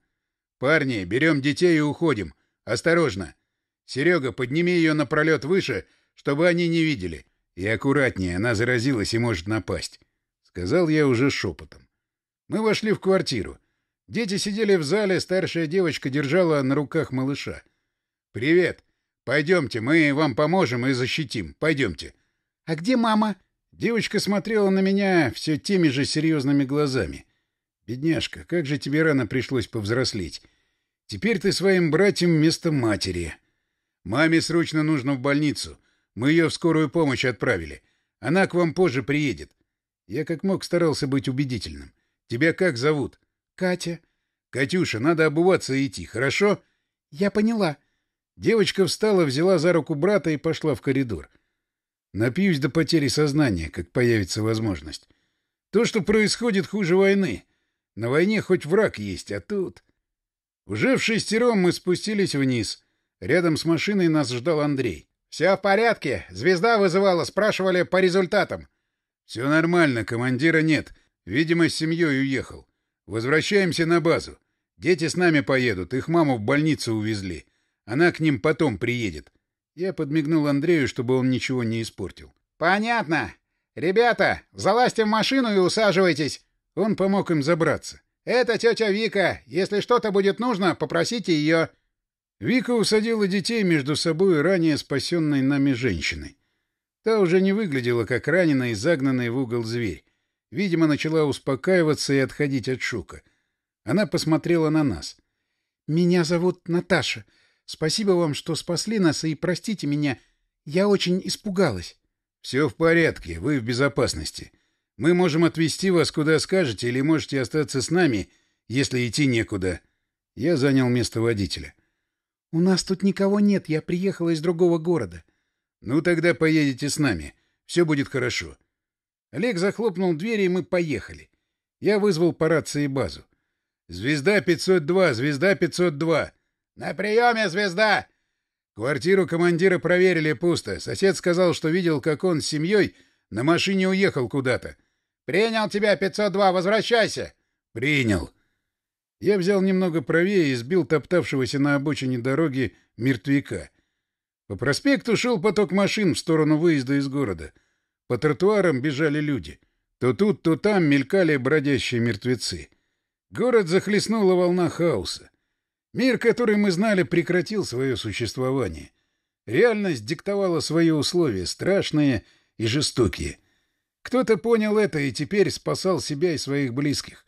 Speaker 1: «Парни, берем детей и уходим. Осторожно! Серега, подними ее напролет выше, чтобы они не видели. И аккуратнее, она заразилась и может напасть», — сказал я уже шепотом. Мы вошли в квартиру. Дети сидели в зале, старшая девочка держала на руках малыша. «Привет! Пойдемте, мы вам поможем и защитим. Пойдемте».
Speaker 3: «А где мама?»
Speaker 1: Девочка смотрела на меня все теми же серьезными глазами. «Бедняжка, как же тебе рано пришлось повзрослеть. Теперь ты своим братьям вместо матери. Маме срочно нужно в больницу. Мы ее в скорую помощь отправили. Она к вам позже приедет». Я как мог старался быть убедительным. «Тебя как зовут?»
Speaker 3: «Катя».
Speaker 1: «Катюша, надо обуваться и идти, хорошо?»
Speaker 3: «Я поняла».
Speaker 1: Девочка встала, взяла за руку брата и пошла в коридор. Напьюсь до потери сознания, как появится возможность. То, что происходит, хуже войны. На войне хоть враг есть, а тут... Уже в шестером мы спустились вниз. Рядом с машиной нас ждал Андрей.
Speaker 2: «Все в порядке. Звезда вызывала, спрашивали по результатам».
Speaker 1: «Все нормально, командира нет. Видимо, с семьей уехал. Возвращаемся на базу. Дети с нами поедут, их маму в больницу увезли. Она к ним потом приедет. Я подмигнул Андрею, чтобы он ничего не испортил.
Speaker 2: «Понятно. Ребята, залазьте в машину и усаживайтесь».
Speaker 1: Он помог им забраться.
Speaker 2: «Это тетя Вика. Если что-то будет нужно, попросите ее».
Speaker 1: Вика усадила детей между собой ранее спасенной нами женщиной. Та уже не выглядела как раненый и загнанный в угол зверь. Видимо, начала успокаиваться и отходить от шока. Она посмотрела на нас.
Speaker 3: «Меня зовут Наташа. Спасибо вам, что спасли нас, и простите меня. Я очень испугалась.
Speaker 1: — Все в порядке, вы в безопасности. Мы можем отвезти вас куда скажете, или можете остаться с нами, если идти некуда. Я занял место водителя.
Speaker 3: — У нас тут никого нет, я приехала из другого города.
Speaker 1: — Ну, тогда поедете с нами. Все будет хорошо. Олег захлопнул дверь, и мы поехали. Я вызвал по рации базу. «Звезда 502, звезда 502!»
Speaker 2: «На приеме, звезда!»
Speaker 1: Квартиру командира проверили пусто. Сосед сказал, что видел, как он с семьей на машине уехал куда-то.
Speaker 2: «Принял тебя, 502, возвращайся!»
Speaker 1: «Принял!» Я взял немного правее и сбил топтавшегося на обочине дороги мертвяка. По проспекту шел поток машин в сторону выезда из города. По тротуарам бежали люди. То тут, то там мелькали бродящие мертвецы. Город захлестнула волна хаоса. Мир, который мы знали, прекратил свое существование. Реальность диктовала свои условия, страшные и жестокие. Кто-то понял это и теперь спасал себя и своих близких.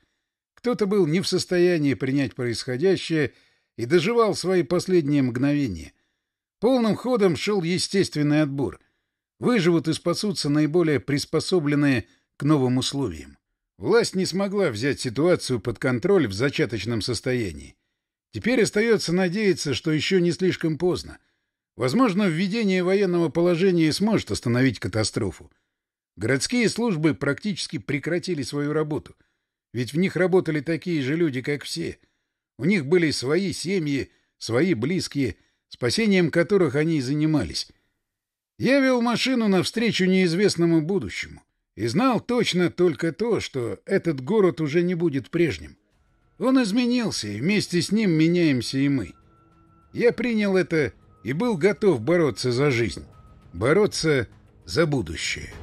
Speaker 1: Кто-то был не в состоянии принять происходящее и доживал свои последние мгновения. Полным ходом шел естественный отбор. Выживут и спасутся наиболее приспособленные к новым условиям. Власть не смогла взять ситуацию под контроль в зачаточном состоянии. Теперь остается надеяться, что еще не слишком поздно. Возможно, введение военного положения сможет остановить катастрофу. Городские службы практически прекратили свою работу. Ведь в них работали такие же люди, как все. У них были свои семьи, свои близкие, спасением которых они и занимались. Я вел машину навстречу неизвестному будущему. И знал точно только то, что этот город уже не будет прежним. Он изменился, и вместе с ним меняемся и мы. Я принял это и был готов бороться за жизнь, бороться за будущее.